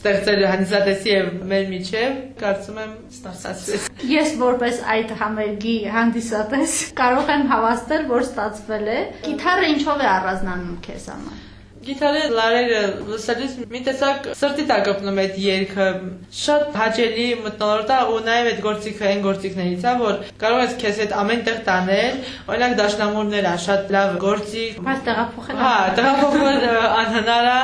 ստեղծել հանդիսատեսի եւ մեր միջև, կարծում եմ ստացվեց։ Ես որպես այդ համերգի հանդիսատես կարող եմ հավաստել, որ ստացվել է։ Գիտարը ինչով է առանձնանում քեզ համար։ Գիտարի լարերը լսելիս մի տեսակ սրտի տակ կպնում այդ երգը շատ հաճելի մտնոլորտ է ու նաև այդ գործիքը այն գործիքներից է որ կարող ես քեզ հետ ամեն տեղ տանել օրինակ դաշնամուրներ է շատ լավ գործիք Բայց տեղափոխել Հա, տեղափոխել անհնար է,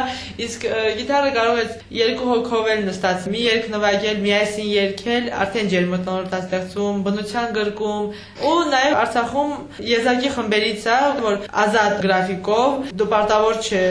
իսկ գիտարը կարող ես երկու հոգով էլ նստած մի երգ նվագել, միասին երգել, արդեն ջերմտնորդ է ստեղծում, բնության գրկում ու նաև Արցախում եզակի խմբերից է, որ ազատ գրաֆիկով դու պարտավոր չէ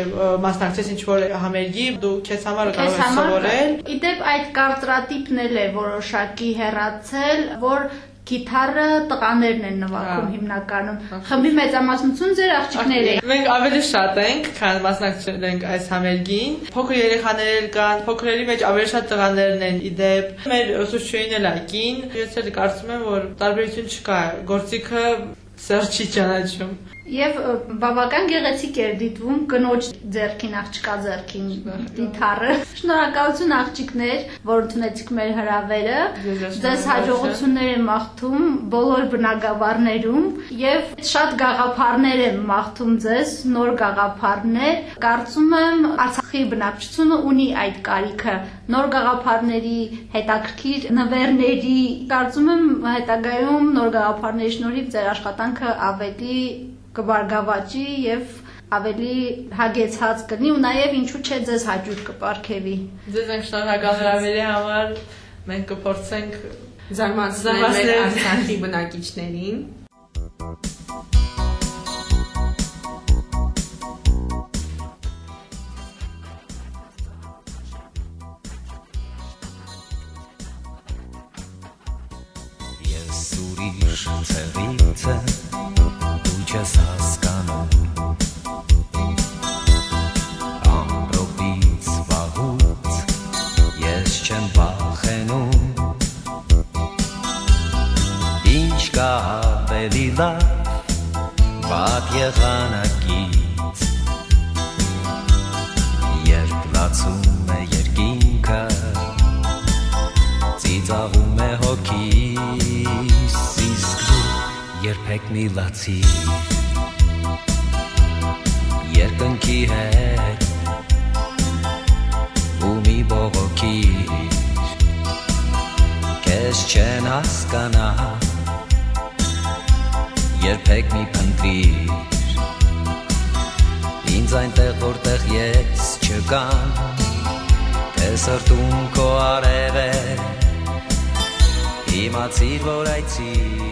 մասնակցես ինչ որ համերգի, դու քեզ համար կարող ես սովորել։ Իդեպ այդ կարծրատիպն էլ է որոշակի հերացել, որ Գիտարը տղաներն են նվագում հիմնականում։ Խմբի մեծամասնություն ձեր աղջիկներ են։ Մենք ավելի շատ ենք, քան մասնակցել ենք այս համերգին։ Փոքր երեխաներ էլ կան, փոքրերի մեջ ավելի շատ տղաներն են իդեպ։ Մեր ուսուցչուհին էլ ակին։ Ես էլ կարծում եմ, որ տարբերություն չկա։ Գործիքը սեր չի ճանաչում։ Եվ բավական գեղեցիկ էր դիտվում կնոջ ձեռքին աղջկա ձեռքին դիթարը։ Շնորհակալություն աղջիկներ, որ ընդունեցիք մեր հրավերը։ Ձեզ հաջողություններ եմ մաղթում բոլոր բնակավարներում եւ շատ գաղափարներ եմ մաղթում ձեզ, նոր գաղափարներ։ Կարծում եմ Արցախի բնակչությունը ունի այդ կարիքը նոր գաղափարների, հետաքրքիր նվերների։ Կարծում եմ հետագայում նոր գաղափարների շնորհիվ ձեր աշխատանքը ավելի կբարգավաճի եւ ավելի հագեցած կլինի ու նաեւ ինչու՞ չէ ձեզ հաջող կպարգևի։ Ձեզ ենք շնորհակալ հրավերի համար։ Մենք կփորձենք զարմացնել մեր Արցախի բնակիչներին։ Ես ուրիշ ցեղից եմ չես հասկանում ամրոպից վաղուց ես չեմ վախենում ինչ կա ավելի լավ բադ եղանակից երբեք մի լացի երկնքի հետ ու մի բողոքի քեզ չեն հասկանա երբեք մի փնտրիր ինձ այնտեղ որտեղ ես չկամ թե սրտում քո արև է իմացիր որ այցի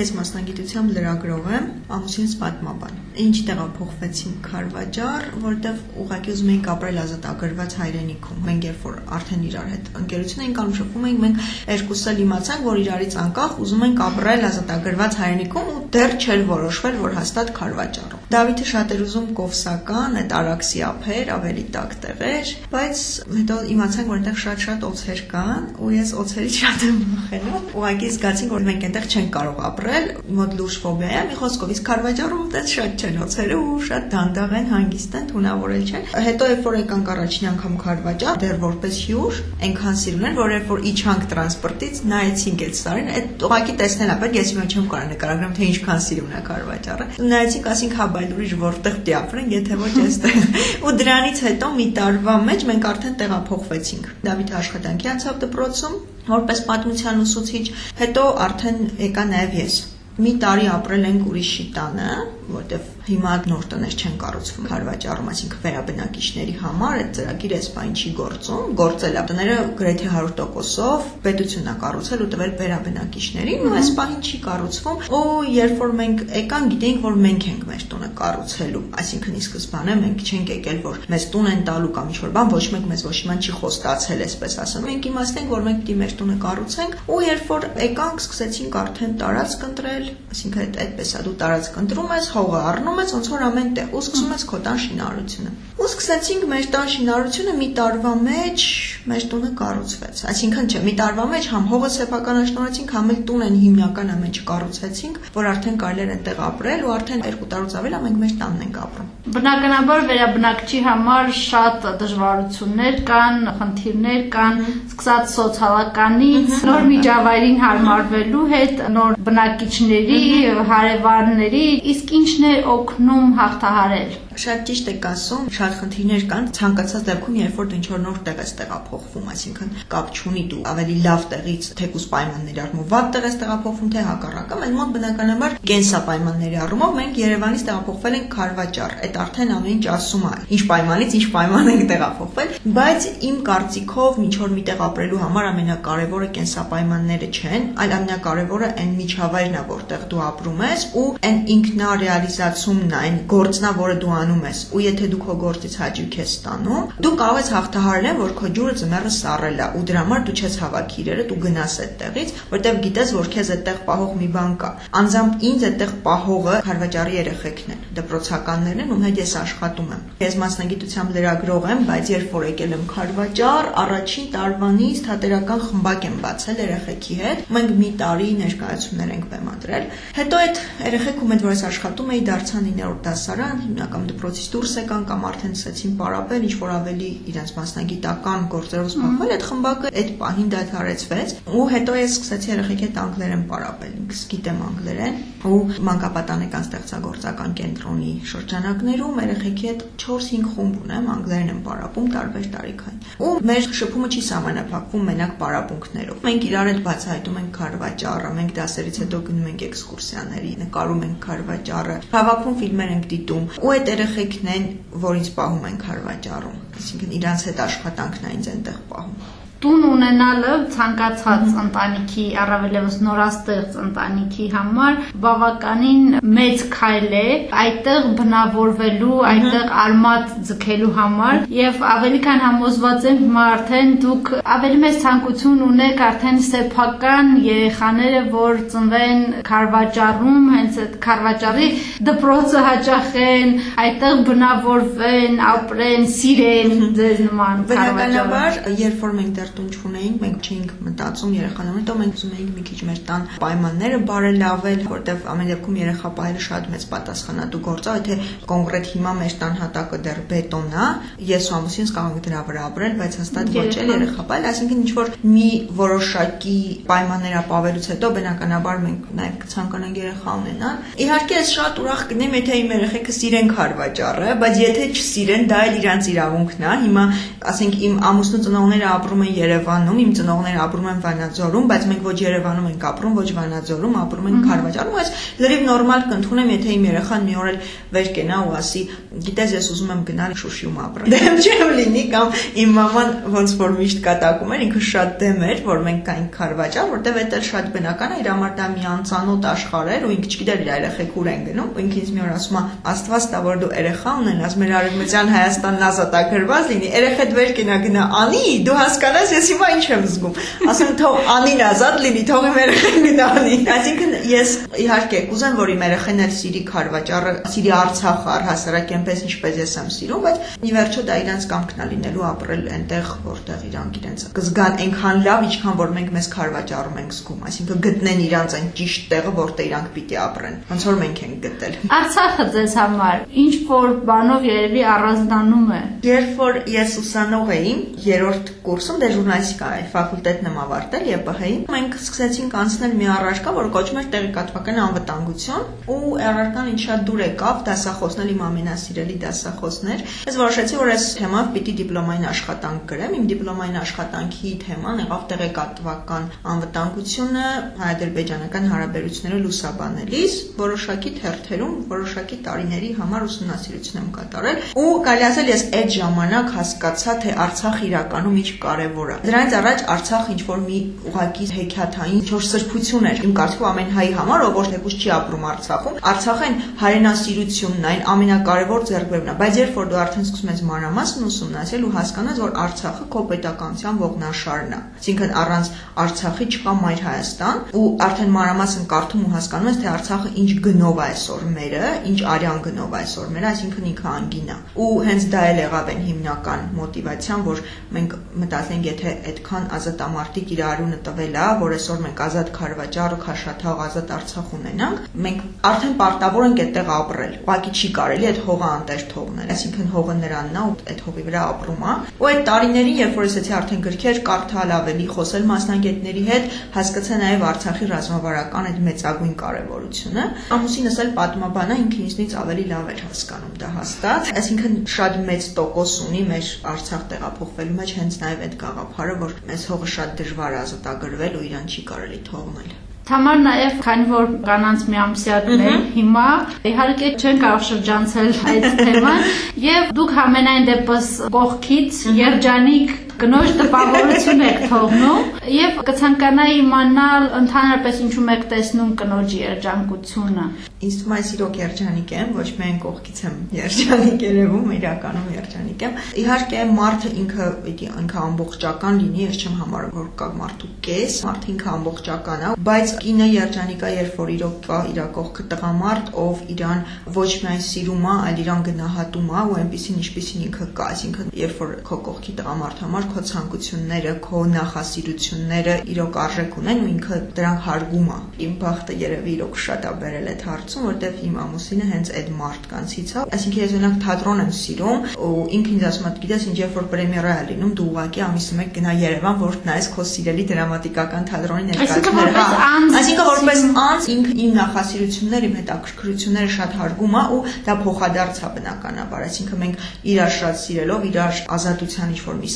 Ես մասնագիտությամբ լրագրող եմ, ամուսինս պատմաբան։ Ինչ տեղափոխվեցինք Խարվաճար, որտեղ ուղղակի ուզում էինք ապրել ազատագրված հայրենիքում։ Մենք երբ որ արդեն իրար հետ ընկերություն էինք անում, շփվում էինք, մենք երկուսը իմացանք, որ իրարից անկախ ուզում ենք ապրել ազատագրված հայրենիքում ու դեռ չէր որոշվել, որ հաստատ Խարվաճարում։ Դավիթը շատ էր ուզում Կովսական, այդ Արաքսի ափեր, ավելի տակ տեղեր, բայց հետո իմացանք, որ այնտեղ շատ-շատ օծեր կան, ու ես օծերից շատ եմ վախենում։ Ուղղակի զգացինք, որ մենք այնտեղ չենք կարող ապրել, մոտ լուրջ ֆոբիա է, մի խոսքով, իսկ Խարվաճարում այդպես շատ չեն օծերը ու շատ դանդաղ են, հանգիստ են, թունավորել չեն։ Հետո երբ որ եկանք առաջին անգամ Խարվաճար, դեռ որպես հյուր, այնքան սիրուն են, որ երբ որ իջանք տրանսպորտից, նայեցինք այդ սարին, այդ ուղղակի տեսնել ապա ես հիմա չեմ կարող նկարագրեմ, թե ինչքան սիրուն է Խարվաճարը։ Նայեցինք, ասինք, հա, բայ ուրիշ որտեղ դի ապրենք, եթե ոչ այստեղ։ Ու դրանից հետո մի տարվա մեջ մենք արդեն տեղափոխվեցինք։ Դավիթը աշխատանքի անցավ դպրոցում որպես պատմության ուսուցիչ, հետո արդեն եկա նաև ես մի տարի ապրել ենք ուրիշի տանը, որտեվ հիմա նոր տներ չեն կառուցվում Խարվաճարում, այսինքն վերաբնակիչների համար այդ ծրագիրը սպայն չի գործում, գործել է տները գրեթե 100%-ով պետությունն է կառուցել ու տվել վերաբնակիչներին, ու այս պահին չի կառուցվում, ու երբ որ մենք եկան, գիտեինք, որ մենք ենք մեր տունը կառուցելու, այսինքն ի սկզբանե մենք չենք եկել, որ մեզ տուն են տալու կամ ինչ-որ բան, ոչ մեկ մեզ ոչ իման չի խոստացել, այսպես ասեմ։ Մենք իմացնենք, որ մենք պիտի մեր տունը կառուցենք, ու երբ որ եկանք, սկսեցինք արդեն տարածք ընտրել, այսինքն այդպես է, դու տարածք ընտրում ես, հողը առնում ես, ոնց որ ամեն տեղ, ու սկսում ես քո տան շինարարությունը։ Ու սկսեցինք մեր տան շինարարությունը մի տարվա մեջ մեր տունը կառուցվեց։ Այսինքն չէ, մի տարվա մեջ համ հողը սեփականաշնորհեցինք, համ էլ տունն հիմնականը մեջ կառուցեցինք, որ արդեն կարելի էր այնտեղ ապրել ու արդեն 2 տարուց ավել մենք մեր տանն ենք ապրում։ Բնականաբար վերաբնակչի համար շատ դժվարություններ կան, խնդիրներ կան, սկսած սոցիալականից, նոր միջավայրին հարմարվելու հետ, նոր բնակիչների, հարևանների, իսկ ինչն է օգնում հաղթահարել Շատ ճիշտ եք ասում, շատ խնդիրներ կան ցանկացած դեպքում, երբ որ դու ինչ-որ նոր տեղ ես տեղափոխվում, այսինքն կապ չունի դու ավելի լավ տեղից թեկուս պայմանների առումով վատ տեղ ես տեղափոխվում, թե հակառակը, մենք մոտ բնականաբար կենսապայմանների առումով մենք Երևանից տեղափոխվել ենք Խարվաճար։ Այդ արդեն ամեն ինչ ասում է, ինչ պայմանից ինչ պայման ենք տեղափոխվել, բայց իմ կարծիքով ինչ որ մի տեղ ապրելու համար ամենակարևորը կենսապայմանները չեն, այլ ամենակարևորը այն միջավայրն է, որտեղ դու ապրում ես ու այն ինքնարեալիզացումն է, այն գործն է, որը դու անում ես ու եթե դու քո գործից հաճույք ես ստանում, դու կարող ես հաղթահարել, որ քո ջուրը ձմեռը սառել է ու դրա համար դու չես հավաքի իրերը, դու գնաս այդտեղից, որտեղ գիտես, որ քեզ այդտեղ պահող մի բան կա։ Անձամբ ինձ այդտեղ պահողը Խարվաճարի երեխեքն են, դպրոցականներն են, ում հետ ես աշխատում եմ։ Ես մասնագիտությամբ լրագրող եմ, բայց երբ որ եկել եմ Խարվաճար, առաջին տարվանից թատերական խմբակ եմ բացել երեխեքի հետ։ Մենք մի տարի ներկայացումներ ենք բեմադրել։ Հետո այդ երեխեք ում հետ որ ես աշխատում էի, դարձան 9-րդ դասարան, հիմնական դպրոցից դուրս եկան կամ արդեն սկսեցին պարապել, ինչ որ ավելի իրենց մասնագիտական գործերով զբաղվել, այդ խմբակը այդ պահին դադարեցվեց ու հետո ես սկսեցի երեխեքի հետ անգլերեն պարապել։ Ինքս գիտեմ անգլերեն ու մանկապատանեկան ստեղծագործական կենտրոնի շրջանակներում երեխեքի հետ 4-5 խումբ ունեմ, անգլերեն եմ պարապում տարբեր տարիքային։ Ու մեր շփումը չի սահմանափակվում մենակ պարապմունքներով։ Մենք իրար հետ բացահայտում ենք քարվաճառը, մենք դասերից հետո գնում ենք էքսկուրսիաների, նկարում ենք քարվաճառը, հավաքում ֆիլմեր ենք դիտում ու այդ երեխեքն են, որ ինձ պահում են քարվաճառում։ Այսինքն իրանց հետ աշխատանքն է ինձ այնտեղ պահում տուն ունենալը ցանկացած ընտանիքի, առավելևս նորաստեղծ ընտանիքի համար բավականին մեծ քայլ է այդտեղ բնավորվելու, այդտեղ արմատ ձգելու համար եւ ավելի քան համոզված եմ հիմա արդեն դուք ավելի մեծ ցանկություն ունեք արդեն սեփական երեխաները, որ ծնվեն Խարվաճառում, հենց այդ Խարվաճառի դպրոցը հաճախեն, այդտեղ բնավորվեն, ապրեն, սիրեն ձեզ նման Խարվաճառը։ Բնականաբար, երբ որ մենք դեռ տուն չունեինք, մենք չէինք մտածում երեխաներում, հետո մենք ուզում էինք մի քիչ մեր տան պայմանները բարելավել, որտեվ ամեն դեպքում երեխա պահելը շատ մեծ պատասխանատու գործ է, եթե կոնկրետ հիմա մեր տան հատակը դեռ բետոն է, ես ու ամուսինս կարող ենք դրա վրա ապրել, բայց հաստատ ոչ էլ երեխա պահել, այսինքն ինչ որ մի որոշակի պայմաններ ապավելուց հետո բնականաբար մենք նաև կցանկանանք երեխա ունենալ։ Իհարկե ես շատ ուրախ կնեմ, եթե իմ երեխեքը սիրեն քարվաճառը, բայց եթե չսիրեն, դա էլ իրանց իրավունքն է։ Հիմա ասենք իմ ամուսնու ծնողները ապրում են Երևանում, իմ ծնողները ապրում են Վանաձորում, բայց մենք ոչ Երևանում ենք ապրում, ոչ Վանաձորում, ապրում ենք Խարվաճարում, այս լրիվ նորմալ կընդունեմ, եթե իմ երեխան մի օր էլ վեր կենա ու ասի, գիտես, ես ուզում եմ գնալ Շուշիում ապրել։ Դեմ չեմ լինի կամ իմ մաման ոնց որ միշտ կատակում էր, ինքը շատ դեմ էր, որ մենք կայինք Խարվաճար, որտեվ դա շատ բնական է, իր համար դա մի անծանոթ աշխարհ էր ու ինքը չգիտեր իր երեխեք ուր են գնում, ու ինքը ինձ մի օր ասում է, Աստված տա որ դու երեխա ունենաս, մեր արևմտյան Հայաստանն ազատագրված լինի, երեխեդ վեր կենա գնա անի, դու հասկանաս ես հիմա ինչ եմ զգում։ Ասեմ թող անին ազատ լինի, թող իմ երեխան գնա անի։ Այսինքն ես իհարկե կուզեմ որ իմ երեխան էլ սիրի Խարվաճարը, սիրի Արցախը առհասարակ այնպես ինչպես ես եմ սիրում, բայց ի վերջո դա իրանց կամքն է լինելու ապրել այնտեղ, որտեղ իրանք իրենց կզգան այնքան լավ, ինչքան որ մենք մեզ Խարվաճարում ենք զգում, այսինքն գտնեն իրանց այն ճիշտ տեղը, որտեղ իրանք պիտի ապրեն։ Ոնց որ մենք ենք գտել։ Արցախը ձեզ համար ինչ որ բանով երևի առանձնանում է։ Երբ որ ես ուսանող էի, երրորդ կուրսում դե ժուրնալիստիկայի ֆակուլտետն եմ ավարտել ԵՊՀ-ի, մենք սկսեցինք անցնել մի առարկա, որը կոչվում էր տեղեկատվական անվտանգություն, ու առարկան ինչ շատ դուր եկավ դասախոսն իմ ամենասիրելի դասախոսն էր։ Ես որոշեցի, որ այս թեմայով պիտի դիպլոմային աշխատանք գրեմ։ Իմ դիպլոմային աշխատանքի թեման եղավ տեղեկատվական անվտանգությունը հայ-ադրբեջանական հարաբերությունները լուսաբանելիս, որոշակի թերթերում, որոշակի տարիների համար ուսումնասիրություն եմ կատարել ու կարելի ասել ես այդ ժամանակ հասկացա, թե Արցախ իրականում ինչ կարևոր է։ Դրանից առաջ Արցախ ինչ որ մի ուղակի հեքիաթային ինչ որ սրբություն էր։ Իմ կարծիքով ամեն հայ համար, ով որ թեկուզ չի ապրում Արցախում, Արցախեն հայրենասիրությունն այն ամենակարևոր ձեռքբերումն է։ Բայց երբ որ դու արդեն սկսում ես մանրամասն ուսումնասիրել ու հասկանաս, որ Արցախը քո պետականության ողնաշարն է, այսինքն առանց Արցախի չկա Մայր Հայաստան, ու արդեն մանրամասն կարդում ու հասկանում ես, թե Արցախը ինչ գնով է այսօր մերը, ինչ արյան գնով է այսօր մերը, այսինքն ինքը անգին է։ Ու հենց դա էլ եղավ այն հիմնական մոտիվացիան, որ մենք մտածենք, եթե այդքան ազատամարտիկ իր արյունը տվել է, որ այսօր մենք ազատ Խարվաճար, Խաշաթաղ, ազատ Արցախ ունենանք, մենք արդեն պարտավոր ենք այդտեղ ապրել։ Ուղղակի չի կարելի այդ հողը անտեր թողնել, այսինքն հողը նրանն է ու այդ հողի վրա ապրում է։ Ու այդ տարիներին, երբ որ ասեցի արդեն գրքեր կարդալ ավելի, խոսել մասնագետների հետ, հասկացա նաև Արցախի ռազմավարական այդ մեծագույն կարևորությունը։ Ամուսինս էլ պատմաբան է, ինքը ինձնից ավելի լավ էր հասկանում դա հաստատ։ Այսինքն շատ մեծ տոկոս ունի մեր Արցախ տեղափոխվելու մեջ հենց նաև այդ գաղափարը, որ մեզ հողը շատ դժվար է ազատագրվել ու իրան չի կարելի թողնել։ Թամար նաև քանի որ կանանց միամսյակն է հիմա, իհարկե չեն կարող շրջանցել այդ թեման եւ դուք համենայն դեպս կողքից երջանիկ կնոջ տպավորություն եք թողնում եւ կցանկանայի իմանալ ընդհանրապես ինչու եք տեսնում կնոջի երջանկությունը։ Ինձ թվում է ես իրոք երջանիկ եմ, ոչ միայն կողքից եմ երջանիկ երևում, իրականում երջանիկ եմ։ Իհարկե մարդը ինքը պիտի ինքը ամբողջական լինի, ես չեմ համարում որ կա մարդու կես, մարդը ինքը ամբողջական է, բայց կինը երջանիկ է, երբ որ իրոք կա իր կողքը տղամարդ, ով իրան ոչ միայն սիրում է, այլ իրան գնահատում է ու այնպեսին ինչպեսին ինքը կա, այսինքն երբ որ քո կողքի տղամարդ համար քո ցանկությունները, քո նախասիրությունները իրոք արժեք ունեն ու ինքը դրանք հարգում է։ Իմ բախտը երևի իրոք շատ է բերել այդ հարցում, որտեվ իմ ամուսինը հենց այդ մարդկանցից է։ Այսինքն ես օրինակ թատրոն եմ սիրում ու ինքն ինձ ասում է, գիտես, ինչ երբ որ պրեմիերա է լինում, դու ուղակի ամիսը մեկ գնա Երևան, որ նայես քո սիրելի դրամատիկական թատրոնի ներկայացումները։ Հա, այսինքն որպես անձ ինքը իմ նախասիրությունները, իմ հետաքրքրությունները շատ հարգում է ու դա փոխադարձ է բնականաբար։ Այսինքն մենք իրար շատ սիրելով, իրար ազատության ինչ-որ մի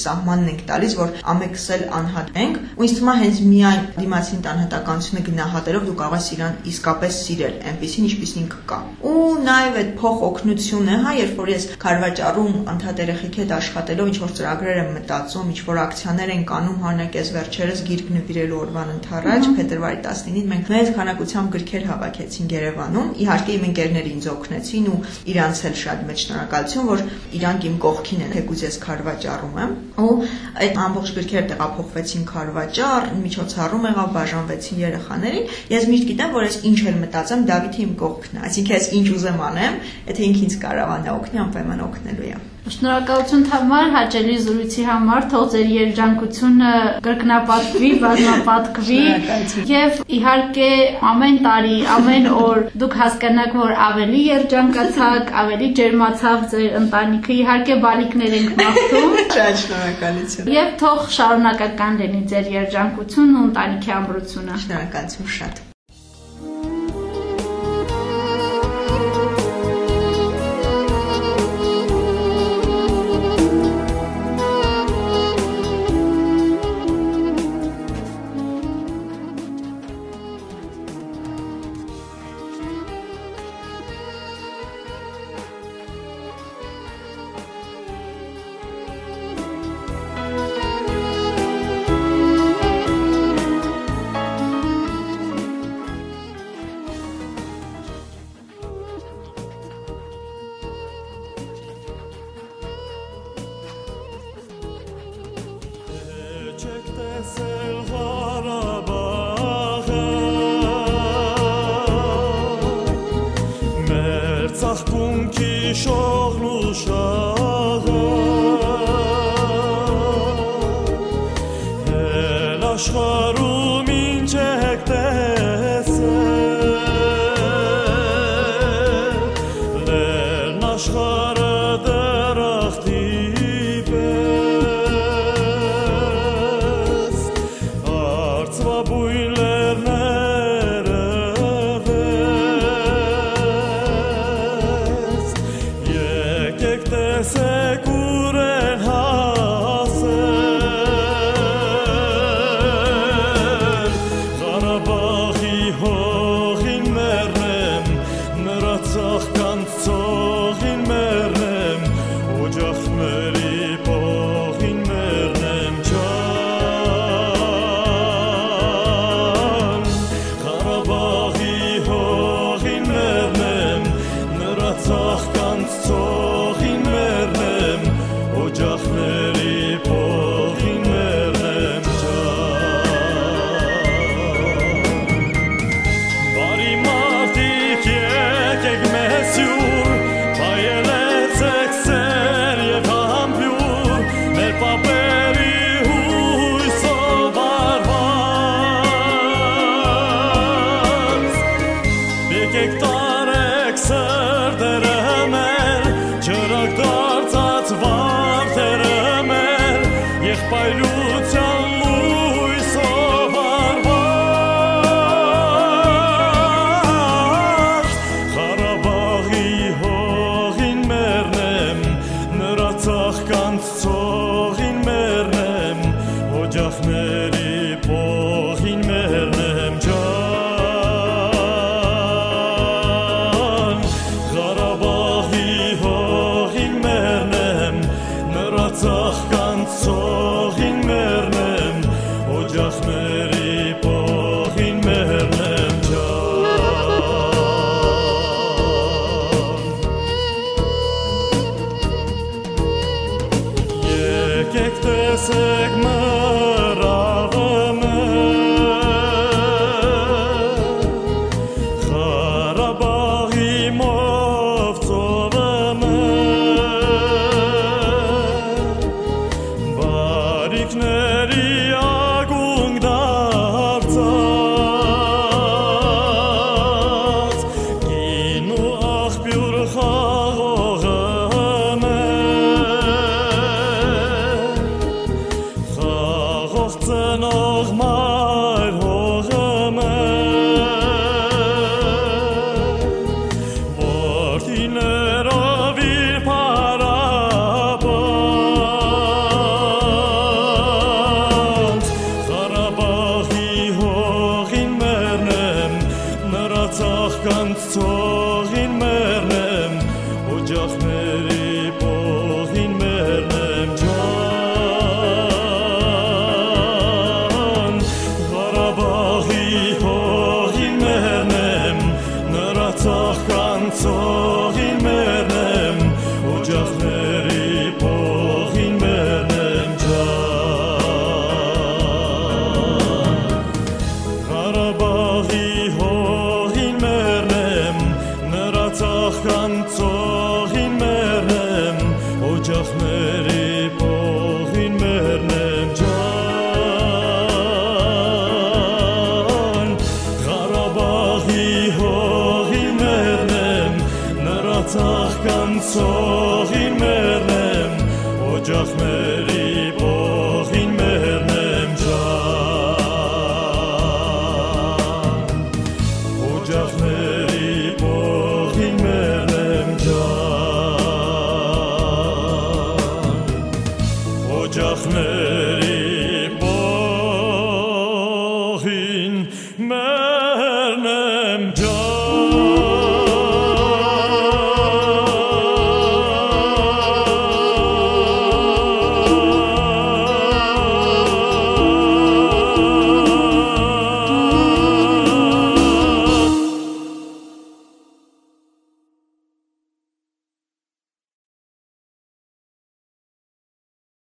սահմանն ենք տալիս, որ ամենքս էլ անհատենք, ու ինձ թվում է հենց միայն դիմացին տանհետականությունը գնահատելով դու կարող ես իրան իսկապես սիրել, այնպեսին ինչպեսին ինքը կա։ Ու նաև այդ փոխօգնությունը, հա, երբ որ ես Խարվաճարում անդադ երեխեքի հետ աշխատելով ինչ որ ծրագրեր եմ մտածում, ինչ որ ակցիաներ են կանում, հանրակ ես վերջերս գիրք նվիրելու օրվան ընթառաջ փետրվարի 19-ին մենք մեծ քանակությամբ գրքեր հավաքեցինք Երևանում։ Իհարկե իմ ընկերները ինձ օգնեցին ու իրանց էլ շատ մեծ շնորհակալություն, որ իրանք իմ կողքին են, թեկուզ ես Խարվաճարում եմ։ Ու այդ ամբողջ գրքերը տեղափոխվեցին Խարվաճար, միջոցառում եղավ, բաժանվեցին երեխաներին։ Ես միշտ գիտեմ, որ ես ինչ էլ մտածեմ, Դավիթը իմ կողքն է։ Այսինքն ես ինչ ուզեմ անեմ, եթե ինքը ինձ կարողանա օգնի, անպայման օգնելու եմ։ Շնորհակալություն Թամար հաճելի զրույցի համար, թող ձեր երջանկությունը կրկնապատկվի, բազմապատկվի եւ իհարկե ամեն տարի, ամեն օր դուք հասկանաք, որ ավելի երջանկացաք, ավելի ջերմացավ ձեր ընտանիքը, իհարկե բալիկներ ենք մաղթում։ Շատ շնորհակալություն։ Եվ թող շարունակական լինի ձեր երջանկությունն ու ընտանիքի ամրությունը։ Շնորհակալություն շատ։